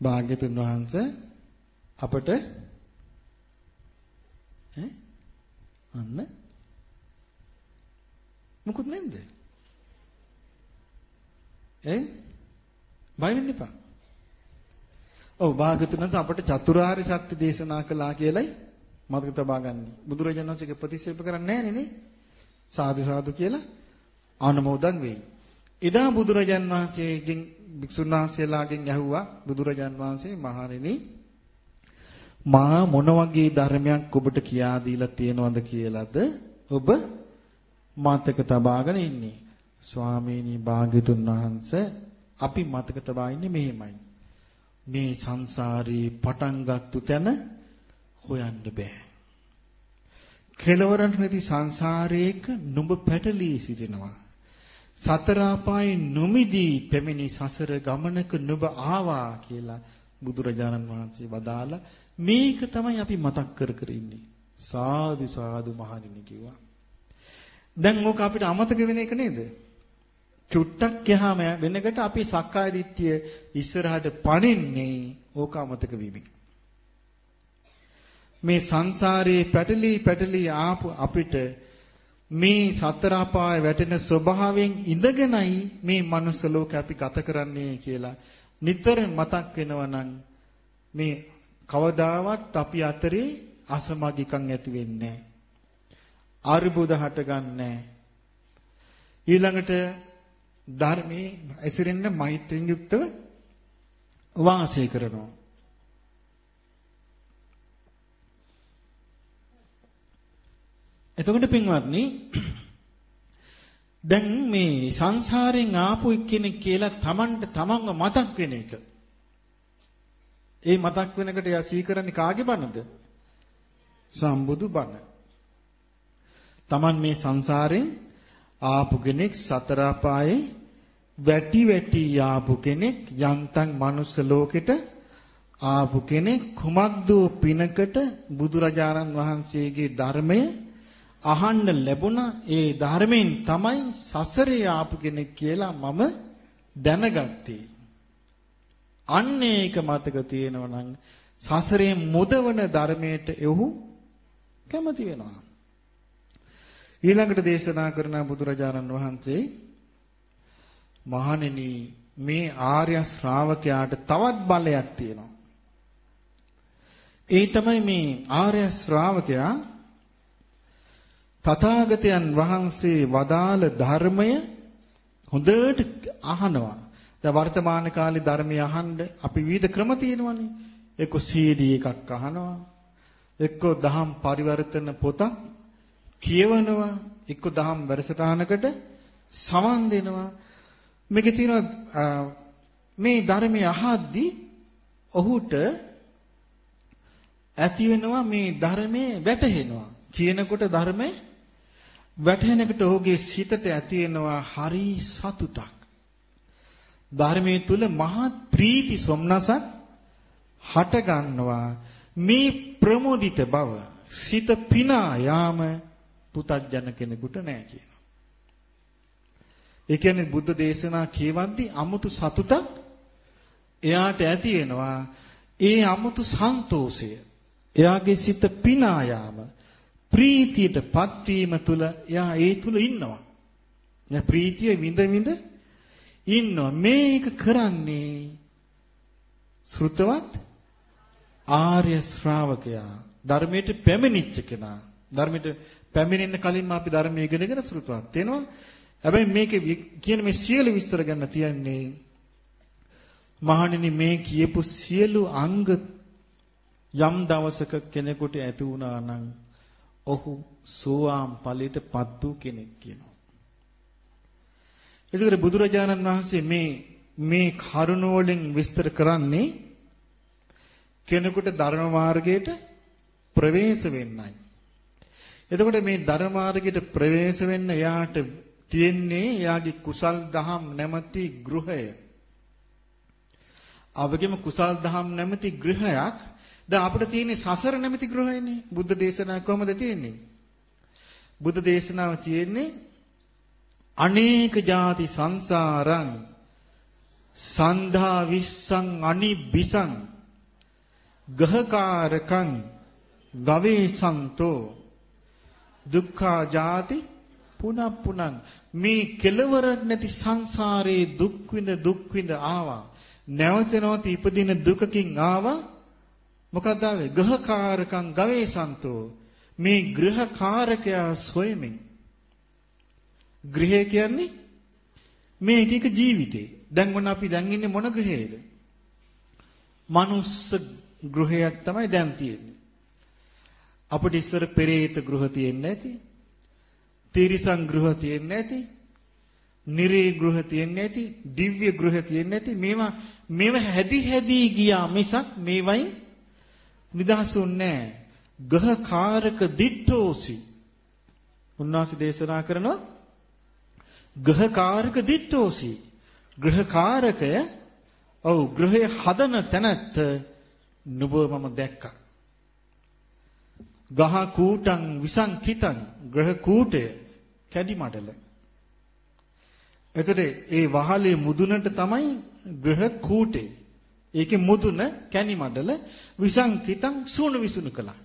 භාග්‍යතුන් වහන්සේ අපට ඈ? අන්න. මොකුත් නැද්ද? ඈ බය වෙන්න එපා. ඔව් භාගතුනත් අපට චතුරාර්ය සත්‍ය දේශනා කළා කියලයි මතක තබා ගන්න. බුදුරජාණන් වහන්සේගේ ප්‍රතික්ෂේප කරන්නේ නැහැ නේ. සාදු සාදු කියලා අනුමෝදන් වෙයි. එදා බුදුරජාණන් වහන්සේගෙන් භික්ෂුන් වහන්සේලාගෙන් ඇහුවා බුදුරජාණන් වහන්සේ මහණෙනි මා මොන වගේ ධර්මයක් ඔබට කියා දීලා තියෙනවද කියලාද ඔබ මතක තබාගෙන ඉන්නේ. ස්වාමීනි භාග්‍යතුන් වහන්සේ අපි මතක තබා ඉන්නේ මෙහෙමයි. මේ සංසාරේ පටන් ගත්තු තැන හොයන්න බෑ. කෙලවරක් නැති සංසාරයක නුඹ පැටලී සිටිනවා. සතර අපායේ නොමිදී පැමිණි සසර ගමනක නුඹ ආවා කියලා බුදුරජාණන් වහන්සේ වදාලා මේක තමයි අපි මතක් කර කර ඉන්නේ. සාදු සාදු මහණෙනි කිව්වා. දැන් ඕක අපිට අමතක වෙන එක නේද? චුට්ටක් ගියාම වෙනකට අපි සක්කාය දිට්ඨිය ඉස්සරහට පණින්නේ ඕක අමතක වීමෙන්. මේ සංසාරේ පැටලි පැටලි ආපු අපිට මේ සතර අපාය වැටෙන ස්වභාවයෙන් ඉඳගෙනයි මේ මනුස්ස ලෝක අපි ගත කරන්නේ කියලා නිතර මතක් වෙනවා නම් මේ කවදාවත් අපි අතරේ අසමගිකම් ඇති වෙන්නේ අරුබුද හටගන්නේ ඊළඟට ධර්මයේ ඇසිරෙන්න මෛත්‍රියෙන් යුක්තව වාසය කරනවා එතකොට පින්වත්නි දැන් මේ සංසාරයෙන් ආපු එක්කෙනෙක් කියලා Tamanට Tamanව මතක් වෙන එක ඒ මතක් වෙනකොට එයා සීකරන්නේ කාගේ බණද? සම්බුදු බණ. Taman මේ සංසාරෙන් ආපු කෙනෙක් සතර අපායේ වැටි වැටි ආපු කෙනෙක් යන්තම් මනුස්ස ලෝකෙට ආපු කෙනෙක් කුමක්ද පිනකට බුදුරජාණන් වහන්සේගේ ධර්මය අහන්න ලැබුණා ඒ ධර්මයෙන් තමයි සසරේ ආපු කෙනෙක් කියලා මම දැනගත්තේ අන්න ඒක මතක තියෙනවා නම් සසරේ මුදවන ධර්මයට එහු කැමති වෙනවා. ඊළඟට දේශනා කරන බුදුරජාණන් වහන්සේ මහණෙනි මේ ආර්ය ශ්‍රාවකයාට තවත් බලයක් තියෙනවා. ඒ තමයි මේ ආර්ය ශ්‍රාවකයා තථාගතයන් වහන්සේ වදාළ ධර්මය හොඳට අහනවා. දැන් වර්තමාන කාලේ ධර්මය අහන්න අපි විවිධ ක්‍රම තියෙනවානේ. එක්ක CD එකක් අහනවා. එක්ක දහම් පරිවර්තන පොතක් කියවනවා. එක්ක දහම් වැඩසටහනකට සමන් දෙනවා. මේකේ තියෙන මේ ධර්මය අහද්දී ඔහුට ඇති වෙනවා මේ ධර්මයේ වැටහෙනවා. කියනකොට ධර්මයේ වැටහෙනකොට ඔහුගේ සිතට ඇති වෙනවා හරි සතුටක්. ධර්මයේ තුල මහත් ප්‍රීති සොම්නසක් හට ගන්නවා මේ ප්‍රමෝදිත බව සිත පිනා යාම පුතඥ කෙනෙකුට නෑ කියනවා. ඒ කියන්නේ බුද්ධ දේශනා කියවද්දී අමුතු සතුටක් එයාට ඇති වෙනවා. ඒ අමුතු සන්තෝෂය එයාගේ සිත පිනා යාම ප්‍රීතියටපත් වීම තුල එයා ඒ තුල ඉන්නවා. දැන් ප්‍රීතිය විඳ විඳ ඉන්නවා. මේක කරන්නේ ශ්‍රුතවත් ආර්ය ශ්‍රාවකයා ධර්මයට පැමිණිච්ච කෙනා. ධර්මයට පැමිණෙන්න කලින්ම අපි ධර්මය ඉගෙනගෙන ශ්‍රුතවත් වෙනවා. හැබැයි මේකේ කියන මේ සියලු විස්තර ගන්න තියන්නේ මහණෙනි මේ කියපු සියලු අංග යම් දවසක කෙනෙකුට ඇති වුණා නම් ඔහු සෝවාන් ඵලයටපත් වූ කෙනෙක් කියනවා. එතකොට බුදුරජාණන් වහන්සේ මේ මේ කරුණ වලින් විස්තර කරන්නේ කෙනෙකුට ධර්ම මාර්ගයට ප්‍රවේශ වෙන්නයි. එතකොට මේ ධර්ම මාර්ගයට ප්‍රවේශ වෙන්න එයාට තියෙන්නේ එයාගේ කුසල් දහම් නැමැති ගෘහය. අවගෙම කුසල් දහම් නැමැති ගෘහයක් දැන් අපිට තියෙන්නේ සසර නැමැති ගෘහයනේ. බුද්ධ දේශනාව කොහමද තියෙන්නේ? බුද්ධ දේශනාව තියෙන්නේ අනේක ಜಾති සංසාරං සන්ධා විස්සං අනිබ්බිසං ගහකාරකං ගවේසන්තෝ දුක්ඛා ජාති පුනප්පුනං මේ කෙලවර නැති සංසාරේ දුක් විඳ දුක් විඳ ආවා. නැවත නැවත ඉපදින දුකකින් ආවා. මොකක්ද ආවේ? ගහකාරකං ගවේසන්තෝ මේ ගෘහකාරකයා සොයමින්. ගෘහය කියන්නේ මේ එක එක ජීවිතේ. දැන් මොන අපි දැන් ඉන්නේ මොන ගෘහයේද? මනුස්ස ගෘහයක් තමයි දැන් තියෙන්නේ. අපිට ඉස්සර පෙරේත ගෘහ තියෙන්නේ නැති. තිරිසන් ගෘහ තියෙන්නේ නැති. නිරේ ගෘහ තියෙන්නේ නැති. දිව්‍ය ගෘහ තියෙන්නේ නැති. මේවා මේවා හැදි හැදි ගියා මිසක් මේවයින් නිදහසුන්නේ නැහැ. ගහකාරක දිට්ඨෝසි. උන්වහන්සේ දේශනා කරනවා ගහකාරක දිට්ඨෝසි. ගෘහකාරකය ඔව් ගෘහය හදන තැනත් නුඹ මම දැක්කා. ගහ කූටං විසංකිතං ග්‍රහ කූටය කැඩි මඩල. එතකොට ඒ වහලේ මුදුනට තමයි ග්‍රහ කූටේ. ඒකේ මුදුන කැණි මඩල විසංකිතං සූණු විසුණු කළා.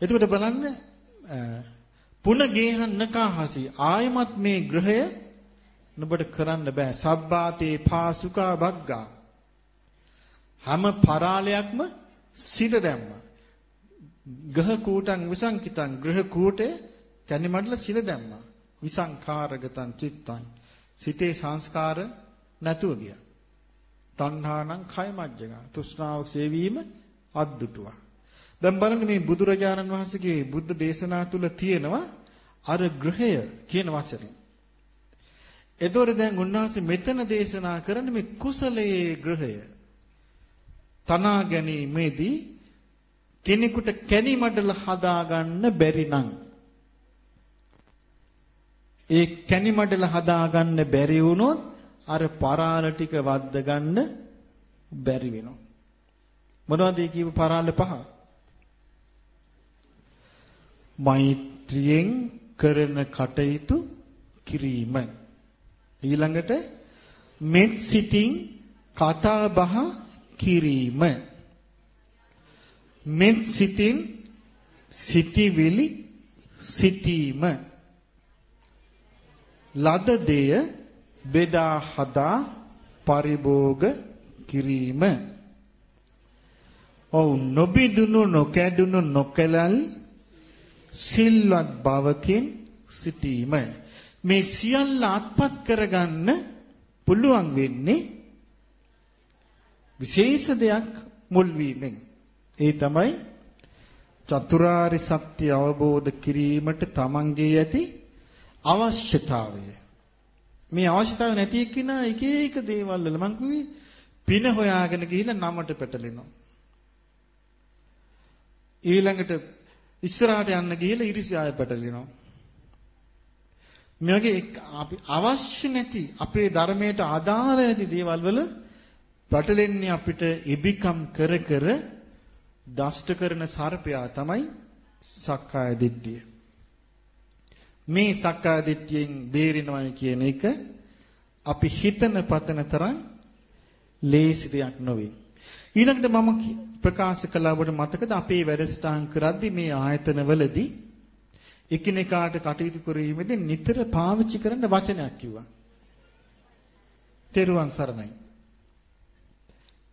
එතකොට බලන්න පුන ගේහන්නකහසි ආයමත් මේ ග්‍රහය නුඹට කරන්න බෑ සබ්බාතේ පාසුකා බග්ගා හැම පරාලයක්ම සිට දැම්මා. ගහ කූටං විසංකිතං ග්‍රහ කූටේ කැනිමඩල සිට දැම්මා. විසංකාරගතං චිත්තං සිතේ සංස්කාර නැතුව ගියා. තණ්හානං කය මජ්ජගා තෘෂ්ණාව සේවීම අද්දුටුවා. දැන් බලන්න මේ බුදුරජාණන් වහන්සේගේ බුද්ධ දේශනා තුල තියෙනවා අර ග්‍රහය කියන වචනේ. එතකොට දැන් උන්වහන්සේ මෙතන දේශනා කරන්නේ මේ කුසලයේ ග්‍රහය. තනා ගැනීමේදී කෙනෙකුට කැණි මඩල හදාගන්න බැරි නම් ඒ කැණි මඩල හදාගන්න බැරි වුණොත් අර පරාල ටික වද්ද ගන්න බැරි වෙනවා. මොනවද ඒ කියපු පරාල පහ? මෛත්‍රියෙන් කරන කටයුතු කිරීම. ඊළඟට මෙත් සිතින් කතා බහ කිරීම. මෙත් සිතින් සිටිවිලි සිටීම. ලද දෙය බෙදා හදා පරිභෝග කිරීම. ඔව් නොබිදුණු නොකැඩුණු නොකලල් සිල්වත් බවකින් සිටීම. මේ සියල්ල අත්පත් කරගන්න පුළුවන් වෙන්නේ විශේෂ දෙයක් මුල් වීමෙන්. ඒ තමයි චතුරාර්ය සත්‍ය අවබෝධ කිරීමට තමන්ගේ ඇති අවශ්‍යතාවය. මේ අවශ්‍යතාවය නැති එක්කිනා එක එක දේවල් වල මං කිව්වේ පින හොයාගෙන ගිහිල්ලා නමට පැටලෙනවා. ඊළඟට ඉස්සරහට යන්න ගිහිල්ලා ඉරිසියාය පැටලෙනවා. මේ වගේ අපි අවශ්‍ය නැති අපේ ධර්මයට අදාළ නැති දේවල් වල පැටලෙන්නේ අපිට ඉබිකම් කර කර දෂ්ට කරන සර්පයා තමයි සක්කාය දිට්ඨිය. මේ සක්කාය දිට්ඨියෙන් බේරෙනවා කියන එක අපි හිතන පතන තරම් ලේසි දෙයක් නොවේ. ඊළඟට මම ප්‍රකාශ කළා ඔබට මතකද අපේ වැඩසටහන් කරද්දී මේ ආයතනවලදී එකිනෙකාට කටයුතු කිරීමේදී නිතර පාවිච්චි කරන වචනයක් කිව්වා. තෙරුවන් සරණයි.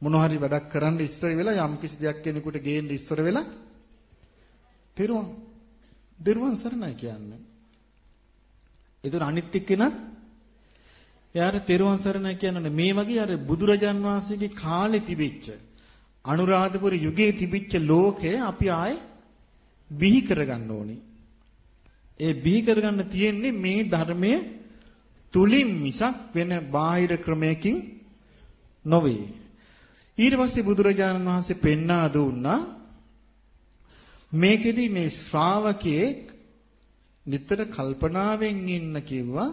මොන හරි වැඩක් කරන්න ඉස්සර වෙලා යම් කිසි දෙයක් කෙනෙකුට ගේන්න ඉස්සර වෙලා පෙරුවන් දරුවන් සරණයි කියන්නේ. ඒතර අනිත් එක්කෙනා එයාට තෙරුවන් සරණයි කියන්නේ මේ වගේ අර බුදුරජාන් වහන්සේගේ කාලේ තිබිච්ච අනුරාධපුර යුගයේ තිබිච්ච ලෝකය අපි ආයේ බිහි කරගන්න ඕනේ. ඒ බිහි කරගන්න තියෙන්නේ මේ ධර්මය තුලින් මිසක් වෙන බාහිර ක්‍රමයකින් නොවේ. ඊට පස්සේ බුදුරජාණන් වහන්සේ පෙන්වා දුන්නා මේකෙදි මේ ශ්‍රාවකයේ නිතර කල්පනාවෙන් ඉන්න කිව්වා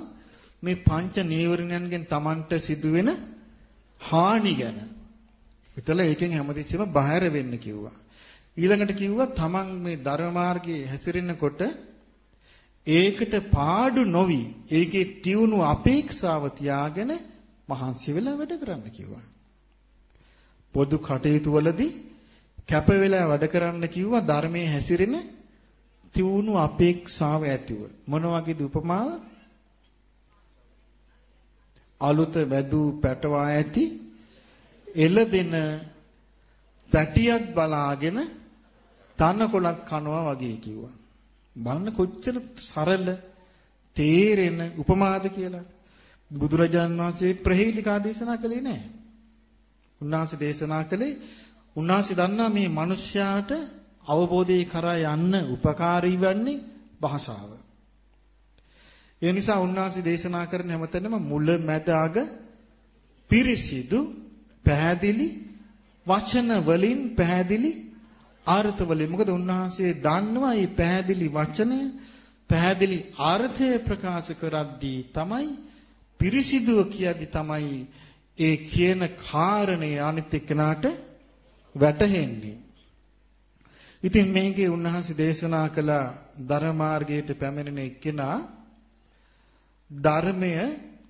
මේ පංච නීවරණයන්ගෙන් Tamanට සිදුවෙන හානි ගැන. විතල ඒකෙන් හැමතිස්සෙම බාහිර වෙන්න කිව්වා. ඊළඟට කිව්වා Taman මේ ධර්ම මාර්ගයේ හැසිරෙනකොට ඒකට පාඩු නොවි ඒකේ තියුණු අපේක්ෂාව තියාගෙන මහන්සි වෙලා වැඩ කරන්න කිව්වා. පොදු කටයුතු වලදී කැප වෙලා වැඩ කරන්න කිව්වා ධර්මයේ හැසිරෙන තියුණු අපේක්ෂාව ඇතිව. මොන වගේද උපමාව? අලුත වැදූ පැටවා ඇති එළදෙන පැටියක් බලාගෙන තනකොළත් කනවා වගේ කිව්වා. බලන්න කොච්චර සරල තේරෙන උපමාද කියලා. බුදුරජාන් වහන්සේ ප්‍රහේලිකා දේශනා කළේ නැහැ. උන්වහන්සේ දේශනා කළේ උන්වහන්සේ දන්නා මේ මිනිස්යාට අවබෝධය කරා යන්න උපකාරී වන්නේ භාෂාව. ඒ නිසා උන්වහන්සේ දේශනා කරන හැමතැනම මුල මැද අග පිරිසිදු පැහැදිලි වචන වලින් පැහැදිලි අර්ථ වලින් මොකද උන්වහන්සේ දන්නවා මේ පැහැදිලි වචනය පැහැදිලි අර්ථය ප්‍රකාශ කරද්දී තමයි පිරිසිදුව කියද්දී තමයි ඒ කියන කාරණේ අනිත් එක්කනට වැටහෙන්නේ. ඉතින් මේකේ උන්වහන්සේ දේශනා කළ ධර්ම මාර්ගයට පැමිණෙන එක්කෙනා ධර්මය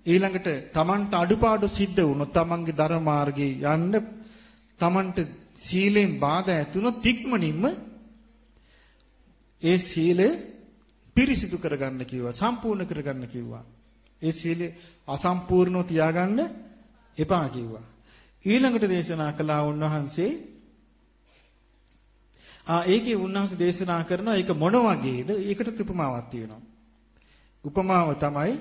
ඊළඟට Tamanට අඩුපාඩු සිද්ධ වුණොත් Tamanගේ ධර්ම මාර්ගේ යන්න Tamanට සීලෙන් බාධා ඇතුණොත් ඉක්මනින්ම ඒ සීලය පිරිසිදු කරගන්න කිව්වා සම්පූර්ණ කරගන්න කිව්වා ඒ සීලය අසම්පූර්ණව තියාගන්න එපා කිව්වා ඊළඟට දේශනා කළා උන්වහන්සේ ආ ඒකේ උන්වහන්සේ දේශනා කරනවා ඒක මොන වගේද ඒකට උපමාවක් තියෙනවා උපමාව තමයි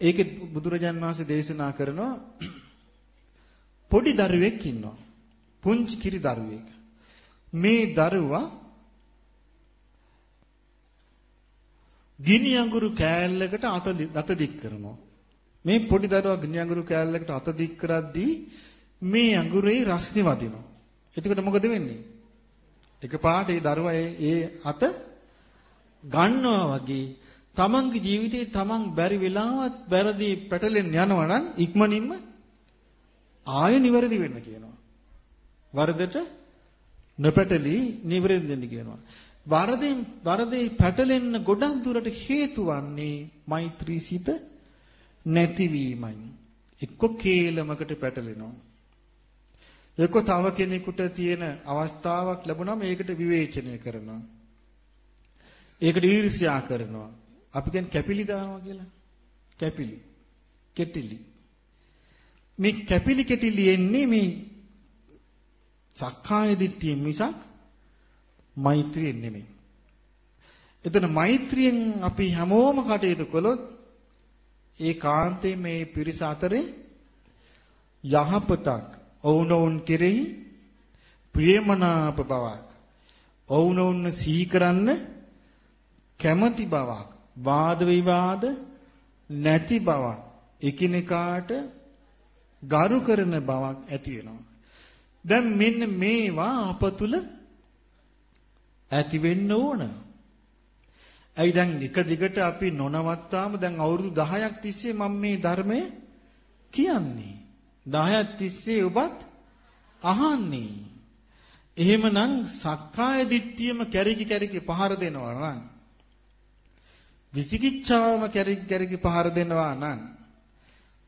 ඒකේ බුදුරජාන් වහන්සේ දේශනා කරනවා පොඩි දරුවෙක් ඉන්නවා. පුංචි කිරි දරුවෙක්. මේ දරුවා ගිනි අඟුරු කෑල්ලකට අත අත දික් කරනවා. මේ පොඩි දරුවා ගිනි අඟුරු කෑල්ලකට අත දික් කරද්දී මේ අඟුරේ රස්නේ වදිනවා. එතකොට මොකද වෙන්නේ? එකපාරට ඒ දරුවා ඒ අත ගන්නවා වගේ තමන්ගේ ජීවිතේ තමන් බැරි වෙලාවත් වැරදි පැටලෙන්න යනවා නම් ඉක්මනින්ම ආය නිවැරදි වෙන්න කියනවා. වරදට නොපැටලි නිවැරදි වෙන්න කියනවා. වරදෙන් වරදේ පැටලෙන්න ගොඩක් දුරට හේතු වන්නේ මෛත්‍රී සිත නැතිවීමයි. එක්ක කේලමකට පැටලෙනවා. එක්ක තව කෙනෙකුට තියෙන අවස්ථාවක් ලැබුණාම ඒකට විවේචනය කරනවා. ඒකට ඊර්ෂ්‍යා කරනවා. අපි කියන්නේ කැපිලි දානවා කියලා. කැපිලි. කෙටිලි. මේ කැපිලි කෙටිලි එන්නේ මේ සක්කාය දිට්ඨිය මිසක් මෛත්‍රියෙන් නෙමෙයි. එතන මෛත්‍රියෙන් අපි හැමෝම කටයුතු කළොත් ඒ කාන්තේ මේ පිරිස අතරේ යහපතක් ඔවුනොවුන් කෙරෙහි ප්‍රියමනාප බවක් ඔවුනොවුන් සිහි කරන්න කැමැති බවක් වාද විවාද නැති බවක් එකිනෙකාට ගරු කරන බවක් ඇති වෙනවා. දැන් මෙන්න මේවා අප තුල ඇති වෙන්න ඕන. ඇයි දැන් එක දිගට අපි නොනවත්තාම දැන් අවුරුදු 10ක් තිස්සේ මම මේ ධර්මය කියන්නේ. 10ක් තිස්සේ ඔබත් අහන්නේ. එහෙමනම් සක්කාය දිට්ඨියම කැරිකි කැරිකි පහර දෙනවා නම් විචිකිච්ඡාවම කැරකි කැරකි පහර දෙනවා නම්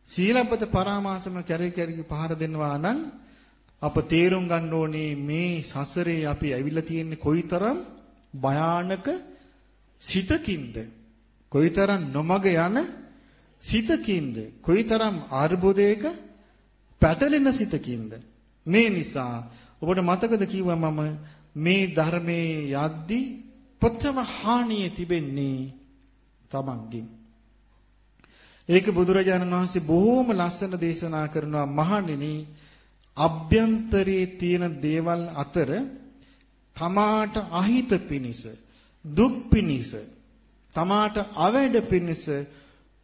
සීලබ්බත පරාමාසම කැරකි කැරකි පහර දෙනවා නම් අප තේරුම් ගන්න ඕනේ මේ සසරේ අපි ඇවිල්ලා තියෙන්නේ කොයිතරම් භයානක සිතකින්ද? කොයිතරම් නොමග යන සිතකින්ද? කොයිතරම් අර්බුදයක පැටලෙන සිතකින්ද? මේ නිසා ඔබට මතකද කිව්වා මම මේ ධර්මයේ යද්දී ප්‍රථම හානිය තිබෙන්නේ තමන්ගෙන්. ඒක බුදුරජාණන් වහන්සේ බොහෝම ලස්සන දේශනා කරනවා මහණෙනි අභ්‍යන්තරයේ තියෙන දේවල් අතර තමාට අහිත පිනිස දුක් පිනිස තමාට අවැඩ පිනිස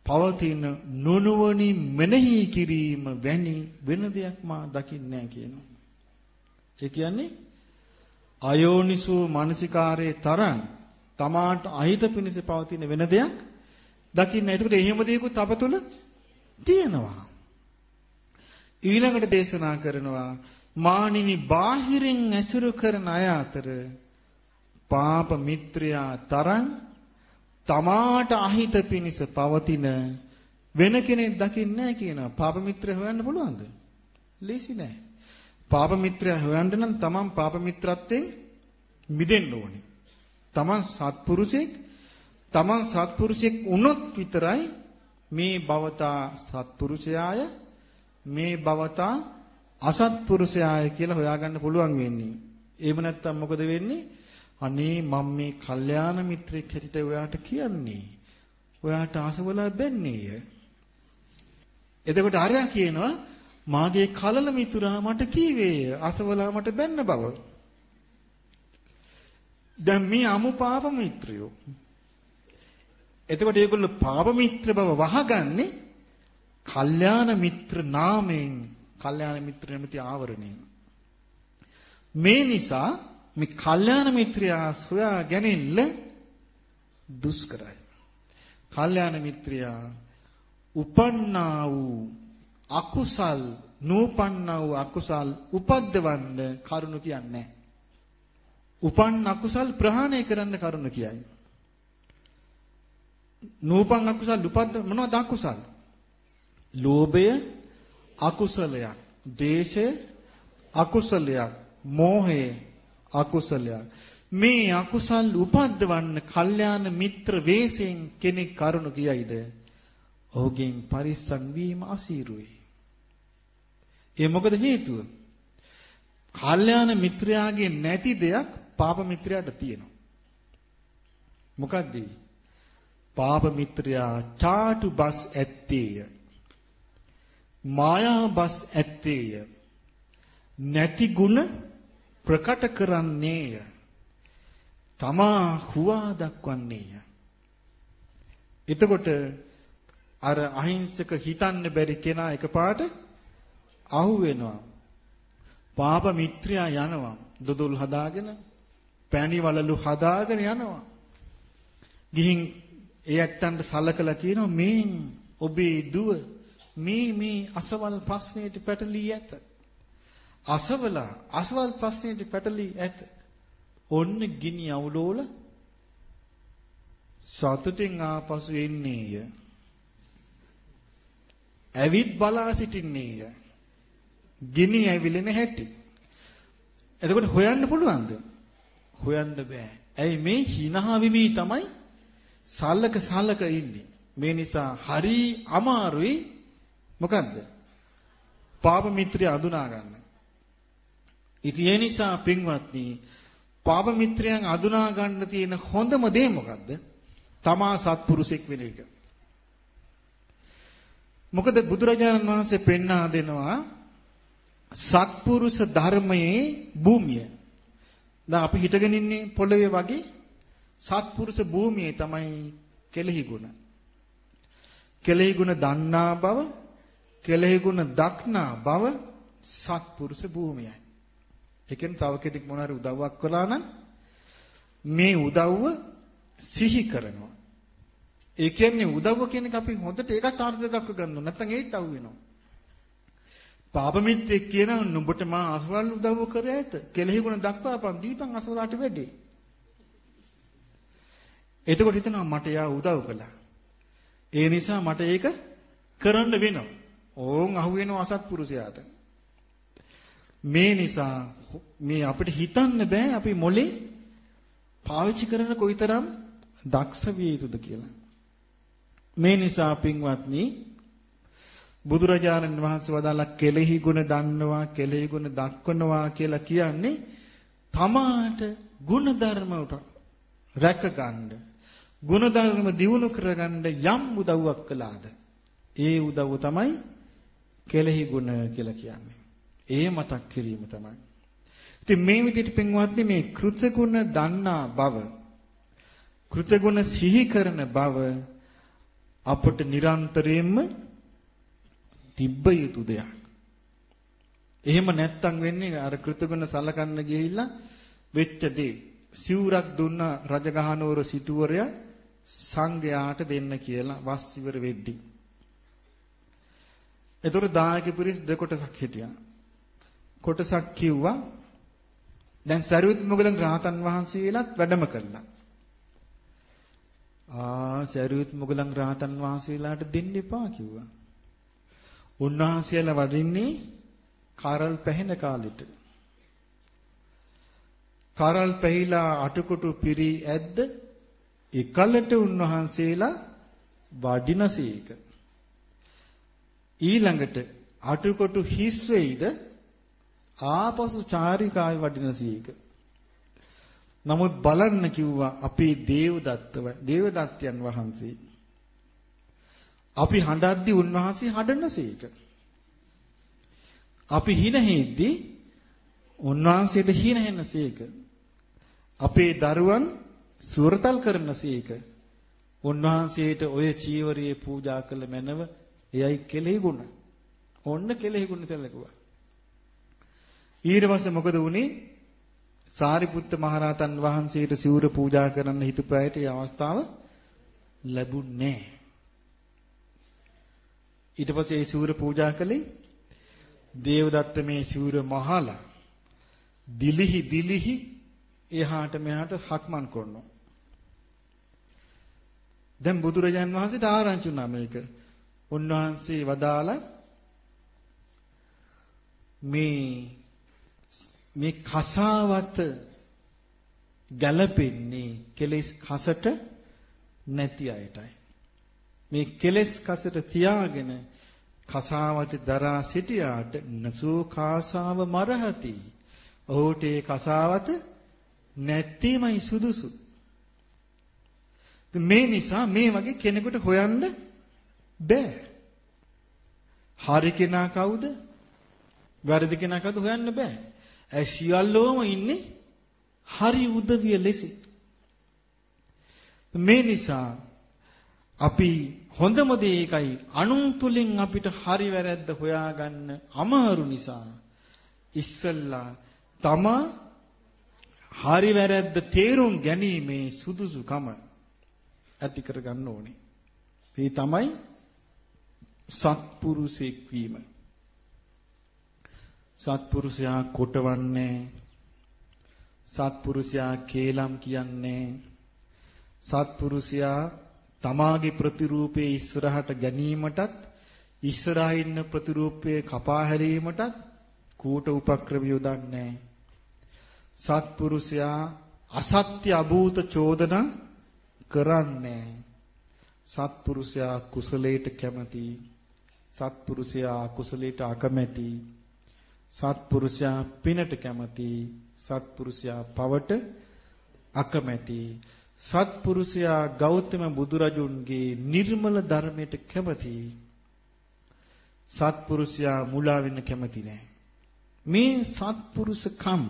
පවතින නුනුවණි මෙනෙහි කිරීම වැනි වෙන දෙයක් මා දකින්නේ නැහැ කියනවා. ඒ කියන්නේ අයෝනිසෝ මානසිකාරයේ තරම් තමාට අහිත පිණිස පවතින වෙන දෙයක් දකින්න. එතකොට එහෙම දෙයක්ත් අප තුල තියෙනවා. ඊළඟට දේශනා කරනවා මානිනි බාහිරින් ඇසුරු කරන අය අතර පාප මිත්‍රයා තරම් තමාට අහිත පිණිස පවතින වෙන කෙනෙක් දකින්නේ නැහැ කියනවා. පාප මිත්‍රය හොයන්න පුළුවන්ද? ලේසි නෑ. පාප මිත්‍රය හොයන්න නම් තමන් පාප මිත්‍රත්වයෙන් මිදෙන්න ඕනේ. තමන් සත්පුරුෂෙක් තමන් සත්පුරුෂෙක් වුණොත් විතරයි මේ භවතා සත්පුරුෂයාය මේ භවතා අසත්පුරුෂයාය කියලා හොයාගන්න පුළුවන් වෙන්නේ. එහෙම නැත්නම් මොකද වෙන්නේ? අනේ මම මේ කල්යාණ මිත්‍රෙක් හැටියට ඔයාට කියන්නේ. ඔයාට ආසවලා බැන්නේය. එතකොට ආර්යා කියනවා මාගේ කලල මිතුරා මට කීවේය අසවලා මට බැන්න බව. දැන් මේ අමු පාප මිත්‍රයෝ. එතකොට ඒගොල්ලෝ පාප මිත්‍ර බව වහගන්නේ කල්යාණ මිත්‍ර නාමයෙන් කල්යාණ මිත්‍ර නැමැති ආවරණයෙන්. මේ නිසා මේ කල්යාණ මිත්‍රයා සොයා ගැනීමල දුෂ්කරයි. කල්යාණ මිත්‍රයා උපන්නා වූ අකුසල් නූපන්නා වූ අකුසල් උපද්දවන්න කරුණ කියන්නේ උපන් අකුසල් ප්‍රහාණය කරන්න කරුණ කියයි. නූපන් අකුසල් උපද්ද මොනවද අකුසල්? ලෝභය අකුසලයක්, ද්වේෂය අකුසලයක්, මෝහය අකුසලයක්. මේ අකුසල් උපද්දවන්න කල්යාණ මිත්‍ර වේසෙන් කෙනෙක් කරුණ කියයිද? ඔහුගෙන් පරිස්සම් වීම අසීරුයි. ඒ මොකද හේතුව? කල්යාණ මිත්‍රයාගේ නැති දෙයක් පාප මිත්‍රයාට තියෙනවා. මොකද්ද? පාප මිත්‍රයා චාටු බස් ඇත්තේය. මායා බස් ඇත්තේය. නැති ಗುಣ ප්‍රකට කරන්නේය. තමා හුවා දක්වන්නේය. එතකොට අර අහිංසක හිතන්න බැරි කෙනා එකපාරට අහු වෙනවා. පාප මිත්‍රයා යනවා. දොදොල් හදාගෙන පැණි වලලු හදාගෙන යනවා. ගිහින් ඒ ඇත්තන්ට සලකලා කියනවා මේ ඔබේ දුව මේ මේ අසවල් ප්‍රශ්නෙට පැටලී ඇත. අසවල අසවල් ප්‍රශ්නෙට පැටලී ඇත. ඔන්න ගිනි අවුලෝල සතුටින් ආපසු එන්නේය. ඇවිත් බලා සිටින්නේය. ගිනි ඇවිලෙන හැටි. එතකොට හොයන්න පුළුවන්ද? හොයන්න බෑ. ඇයි මේ hina විවි තමයි සල්ලක සල්ලක ඉන්නේ. මේ නිසා හරි අමාරුයි මොකද්ද? පාප මිත්‍රය අඳුනා ගන්න. ඉතින් ඒ නිසා පින්වත්නි පාප මිත්‍රයන් අඳුනා ගන්න තියෙන හොඳම දේ මොකද්ද? තමා සත්පුරුෂෙක් වෙන එක. මොකද බුදුරජාණන් වහන්සේ පෙන්වා දෙනවා සත්පුරුෂ ධර්මයේ භූමිය. දැන් අපි හිටගෙන ඉන්නේ පොළවේ වගේ සත්පුරුෂ භූමියේ තමයි කෙලෙහි ගුණ. කෙලෙහි ගුණ දන්නා බව, කෙලෙහි ගුණ දක්නා බව සත්පුරුෂ භූමියයි. ඒ කියන්නේ තව කෙනෙක් මොනාරි උදව්වක් කළා නම් මේ උදව්ව සිහි කරනවා. ඒ කියන්නේ උදව්ව කියන එක අපි හොඳට ඒකත් අර්ථ දක්ව ගන්නවා. නැත්නම් ඒත් අවු වෙනවා. පාප මිත්‍රෙක් කියන නුඹට මා අසවල් උදව්ව කර ඇත. කෙලෙහි ගුණ දක්වාපන් දීපන් අසවලාට වැඩි. එතකොට හිතනවා මට යා උදව් කළා. ඒ නිසා මට ඒක කරන්න වෙනවා. ඕන් අහු වෙනවා අසත්පුරුෂයාට. මේ නිසා මේ අපිට හිතන්න බෑ අපි මොලේ පාවිච්චි කරන කොයිතරම් දක්ෂ විය යුතුද කියලා. මේ නිසා පින්වත්නි බුදුරජාණන් වහන්සේ වදාලා කෙලෙහි ගුණ දන්නවා කෙලෙහි ගුණ දක්වනවා කියලා කියන්නේ තමාට ගුණ ධර්ම රැක ගන්න ගුණ ධර්ම දියුණු කරගන්න යම් උදව්වක් කළාද ඒ උදව්ව තමයි කෙලෙහි ගුණ කියලා කියන්නේ ඒ මතක් කිරීම තමයි ඉතින් මේ විදිහට පින්වත්නි මේ කෘතගුණ දන්නා බව කෘතගුණ සිහි කරන බව අපට නිරන්තරයෙන්ම තිබ්බ යුතු දෙයක්. එහෙම නැත්තම් වෙන්නේ අර කෘතගුණ සලකන්න ගිහිල්ලා වෙච්ච දේ සිවුරක් දුන්න රජගහනුවර සිටුවරයා සංඝයාට දෙන්න කියලා වස් ඉවර වෙද්දී. ඒතර දායක පිරිස් දෙකොටසක් හිටියා. කොටසක් කිව්වා දැන් සරියුත් මොගලන් රහතන් වහන්සේලාත් වැඩම කළා. ආ සරියුත් මොගලන් රහතන් වහන්සේලාට දෙන්න එපා කිව්වා. උන්වහන්සේලා වඩින්නේ කරල් පැහෙන කාලෙට. කරල් පැහිලා අටකොටු පිරි ඇද්ද එකලට උන්වහන්සේලා වඩිනසේක. ඊළඟට අටකොටු හිස් වෙයිද ආපසු චාරිකාවේ වඩිනසේක. නමුත් බලන්න කිව්වා අපේ දේවදත්තව දේවදත්තයන් වහන්සේ. අපි හඬද්දි උන්වහන්සේ හඬනසේක. අපි හිනහෙද්දි උන්වහන්සේට හිනහෙනසේක. අපේ දරුවන් සුරතල් කරනසේක. උන්වහන්සේට ඔය චීවරයේ පූජා කළ මැනව එයයි කෙලෙහි ගුණ. ඔන්න කෙලෙහි ගුණ සැලකුවා. ඊට පස්සේ මොකද වුනේ? සාරිපුත්ත මහරහතන් වහන්සේට සිවුර පූජා කරන්න හිතුපෑයට ඒ අවස්ථාව ලැබුණේ නැහැ. ඊට පස්සේ ඒ සිවුර පූජා කළේ දේවදත්ත මේ සිවුර මහලා දිලිහි දිලිහි එහාට මෙහාට හක්මන් කරනවා. දැන් බුදුරජාන් වහන්සේට ආරංචි වුණා මේක. උන්වහන්සේ වදාලා මේ මේ කසාවත ගැළපෙන්නේ කෙලෙස් කසට නැති අයටයි. මේ කෙලෙස් කසට තියාගෙන කසාවත දරා සිටියාට නසෝ කාසාව මරහති. ඔහුට ඒ කසාවත නැත්තිමයි සුදුසු. මේ නිසා මේ වගේ කෙනෙකුට හොයන්න බෑ. හරි කෙනා කවුද? වැරදි කෙනා කවුද හොයන්න බෑ. ඒ සියල්ලෝම ඉන්නේ හරි උදවිය ලෙස. මේ නිසා අපි හොඳම දේ ඒකයි අනුන් තුලින් අපිට හරි වැරද්ද හොයාගන්න අමාරු නිසා ඉස්සල්ලා තමා හරි වැරද්ද තේරුම් ගැනීමේ සුදුසුකම ඇති කරගන්න ඕනේ. මේ තමයි සත්පුරුෂෙක් වීම. සත්පුරුෂයා කොටවන්නේ සත්පුරුෂයා කේලම් කියන්නේ සත්පුරුෂයා තමාගේ ප්‍රතිරූපයේ ඉස්සරහට ගැනීමටත් ඉස්සරහා ඉන්න ප්‍රතිරූපයේ කපා හැරීමටත් කූට උපක්‍රම යොදන්නේ. සත්පුරුෂයා අසත්‍ය අභූත චෝදනා කරන්නේ. සත්පුරුෂයා කුසලයට කැමති. සත්පුරුෂයා කුසලයට අකමැති සත්පුරුෂයා පිනට කැමති සත්පුරුෂයා පවට අකමැති සත්පුරුෂයා ගෞතම බුදුරජුන්ගේ නිර්මල ධර්මයට කැමති සත්පුරුෂයා මුලා වෙන්න කැමති නැහැ මේ සත්පුරුෂකම්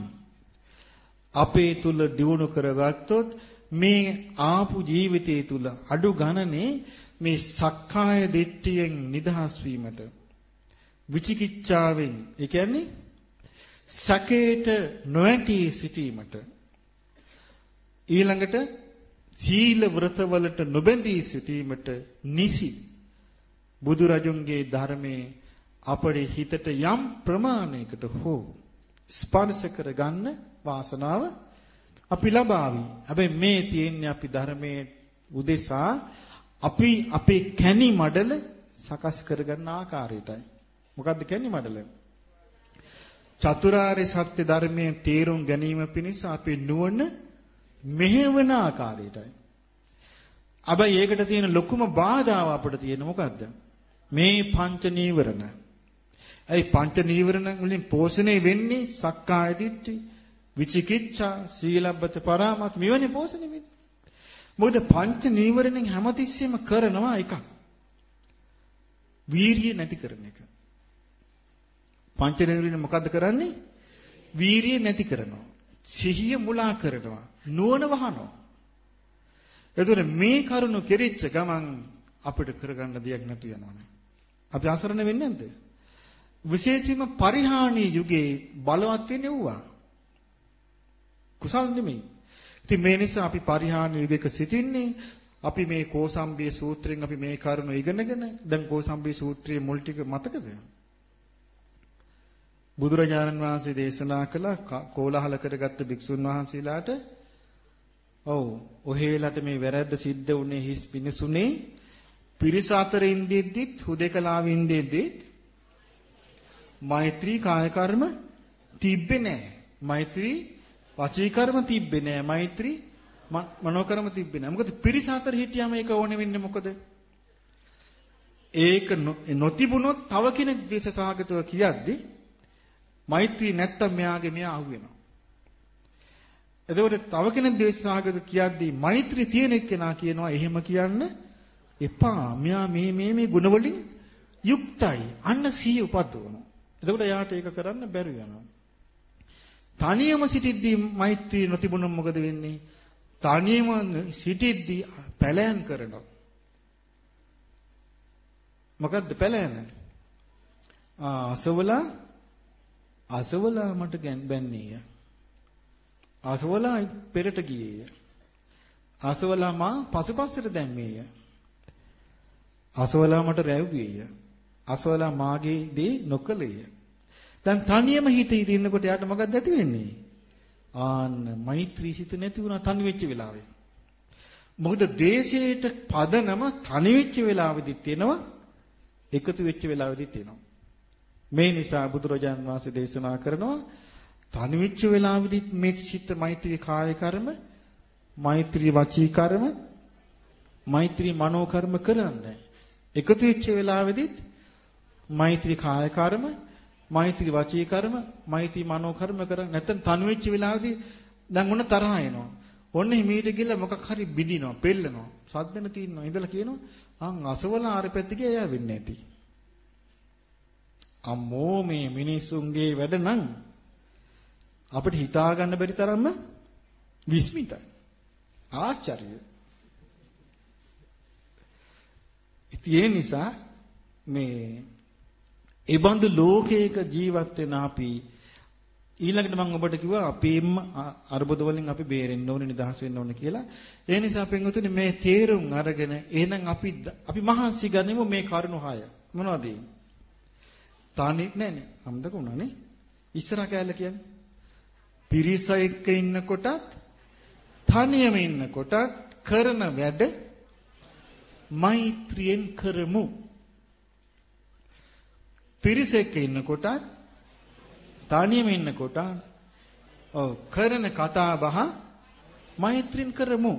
අපේ තුල දියුණු කරගත්තොත් මේ ආපු ජීවිතය තුල අඩු ගණනේ මේ සක්කාය දිට්ඨියෙන් නිදහස් වීමට විචිකිච්ඡාවෙන් ඒ කියන්නේ සැකේට නොඇටි සිටීමට ඊළඟට සීල වෘතවලට නොබැඳී සිටීමට නිසි බුදුරජුන්ගේ ධර්මයේ අපේ හිතට යම් ප්‍රමාණයකට හෝ ස්පර්ශ කරගන්න වාසනාව අපි ලබාවි. හැබැයි මේ තියෙන්නේ අපි ධර්මයේ උදෙසා අපි අපේ කැණි මඩල සකස් කරගන්න ආකාරයටයි. මොකද්ද කැණි මඩල? චතුරාර්ය සත්‍ය ධර්මයේ තේරුම් ගැනීම පිණිස අපේ නුවණ මෙහෙවන ආකාරයටයි. අබයි ඒකට තියෙන ලොකුම බාධාව අපිට තියෙන මොකද්ද? මේ පංච නීවරණ. ඒ පංච නීවරණ වලින් පෝෂණය වෙන්නේ සක්කාය දිට්ඨි, විචිකිච්ඡා, සීලබ්බත පරාමත් මෙවැනි පෝෂණය වෙන්නේ. මොකද පංච නීවරණෙන් හැමතිස්සෙම කරනවා එකක්. වීරිය නැති කරන එක. පංච නීවරණ මොකද්ද කරන්නේ? වීරිය නැති කරනවා. සිහිය මුලා කරනවා. නුවණ වහනවා. එතකොට මේ කරුණු කෙරිච්ච ගමන් අපිට කරගන්න දෙයක් නැතු යනවනේ. අපි අසරණ වෙන්නේ නැද්ද? විශේෂයෙන්ම පරිහානී යුගයේ බලවත් වෙන්නේ ඌවා. කුසල් නෙමෙයි. ඉතින් මේ නිසා අපි පරිහාන යුගයක සිටින්නේ අපි මේ කෝසම්බී සූත්‍රයෙන් අපි මේ කරුණු ඉගෙනගෙන දැන් කෝසම්බී සූත්‍රයේ මුල් ටික මතකද? බුදුරජාණන් වහන්සේ දේශනා කළ කෝලහල කරගත්ත භික්ෂුන් වහන්සේලාට ඔව් ඔහෙලට මේ වැරද්ද සිද්ධ වුණේ හිස් පිනිසුනේ පිරිස අතර ඉඳෙද්දිත් හුදේකලාවෙ ඉඳෙද්දිත් මෛත්‍රී කාය කර්ම තිබ්බේ නැහැ. මෛත්‍රී වචී කර්ම තිබ්බේ නැහැ. මෛත්‍රී මනෝ කර්ම තිබ්බේ නැහැ. මොකද පිරිස අතර හිටියාම ඒක ඕනේ වෙන්නේ මොකද? ඒක නොතිබුණොත් තව කෙනෙක් ද්වේෂ සහගතව කියද්දි මෛත්‍රී නැත්තම් මෙයාගේ මෙයා අහුවෙනවා. එතකොට තව කෙනෙක් ද්වේෂ සහගත කියද්දි මෛත්‍රී තියෙන එක්කෙනා කියනවා එහෙම කියන්න එපා. මෙයා මේ මේ මේ ගුණ වලින් යුක්තයි. අන්න සිහිය උපද්දවනවා. එතකොට එයාට ඒක කරන්න බැරි වෙනවා. තනියම සිටිද්දී මෛත්‍රී නොතිබුණොත් මොකද වෙන්නේ? තනියම සිටිද්දී පැලෑන් කරනවා. මොකද්ද පැලෑන? ආ අසවලා අසවලා මට බැන්නේය. අසවලා පෙරට ගියේය. අසවලා මා පසුපස්සට දැම්මේය. අසවලා මට රැව්වේය. අසවලා මාගේ දේ නොකළේය. දැන් තනියම හිත ඉදින්නකොට යාට මොකක්ද ඇති වෙන්නේ? ආන්න මෛත්‍රී සිත නැති වුණා තනි වෙච්ච වෙලාවේ. මොකද දේශයට පදනම තනි වෙච්ච වෙලාවෙදිත් එනවා එකතු වෙච්ච වෙලාවෙදිත් එනවා. මේ නිසා බුදුරජාන් වහන්සේ දේශනා කරනවා තනි වෙච්ච වෙලාවෙදිත් මේ සිත මෛත්‍රී කාය කර්ම මෛත්‍රී වචී කර්ම මෛත්‍රී මනෝ කර්ම කරන්නේ. එකතු වෙච්ච වෙලාවෙදිත් මෛත්‍රී කාය කර්ම මෛත්‍රී වචී කර්ම, මෛත්‍රී මනෝ කර්ම කරන්නේ නැත්නම් තනු වෙච්ච වෙලාවදී දැන් ඔන්න තරහ එනවා. ඔන්න හිමීට ගිහලා මොකක් හරි බිඳිනවා, පෙල්ලනවා, සද්දෙන තින්නවා. ඉඳලා කියනවා අං අසවල ආර පැත්තේ ගියා එයා වෙන්නේ නැති. අම්මෝ මේ මිනිසුන්ගේ වැඩ නම් අපිට හිතා ගන්න බැරි තරම්ම විස්මිතයි. ආශ්චර්යයි. ඉතින් ඒ නිසා මේ ඒ බඳු ලෝකයක ජීවත් වෙන අපි ඊළඟට මම ඔබට කිව්වා අපේම අර්බුද වලින් අපි බේරෙන්න ඕනේ නිදහස් වෙන්න ඕනේ කියලා. ඒ නිසා පින්වතුනි මේ තේරුම් අරගෙන එහෙනම් අපි අපි මහන්සි ගනිමු මේ කරුණු හය. මොනවද? තානි නෑ නේ. හම්දක උනානේ. ඉස්සරහ කෑල්ල කියන්නේ. පිරිස එක්ක ඉන්නකොටත් තනියම ඉන්නකොටත් කරන වැඩ මෛත්‍රියෙන් කරමු. පිරිස එක්ක ඉන්නකොට තනියම ඉන්නකොට ඔව් කරන කතා බහ මෛත්‍රින් කරමු.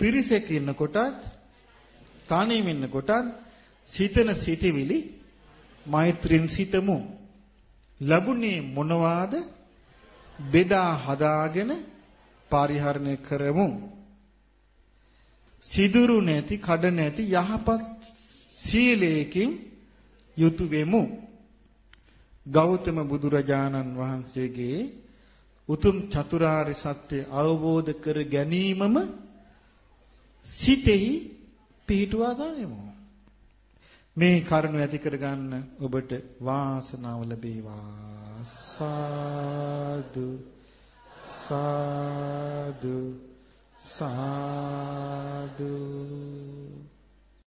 පිරිස එක්ක ඉන්නකොට තනියම ඉන්නකොට සිතන සිටිවිලි මෛත්‍රින් සිතමු. ලැබුණේ මොනවාද? බෙදා හදාගෙන පරිහරණය කරමු. සිදුරු නැති, කඩ නැති යහපත් සීලයකින් යුතු වෙමු. ගෞතම බුදුරජාණන් වහන්සේගේ උතුම් චතුරාර්ය සත්‍ය අවබෝධ කර ගැනීමම සිතෙහි පිහිටුවා ගනිමු. මේ කරුණ ඇති කරගන්න ඔබට වාසනාව ලැබේවා. සාදු සාදු සාදු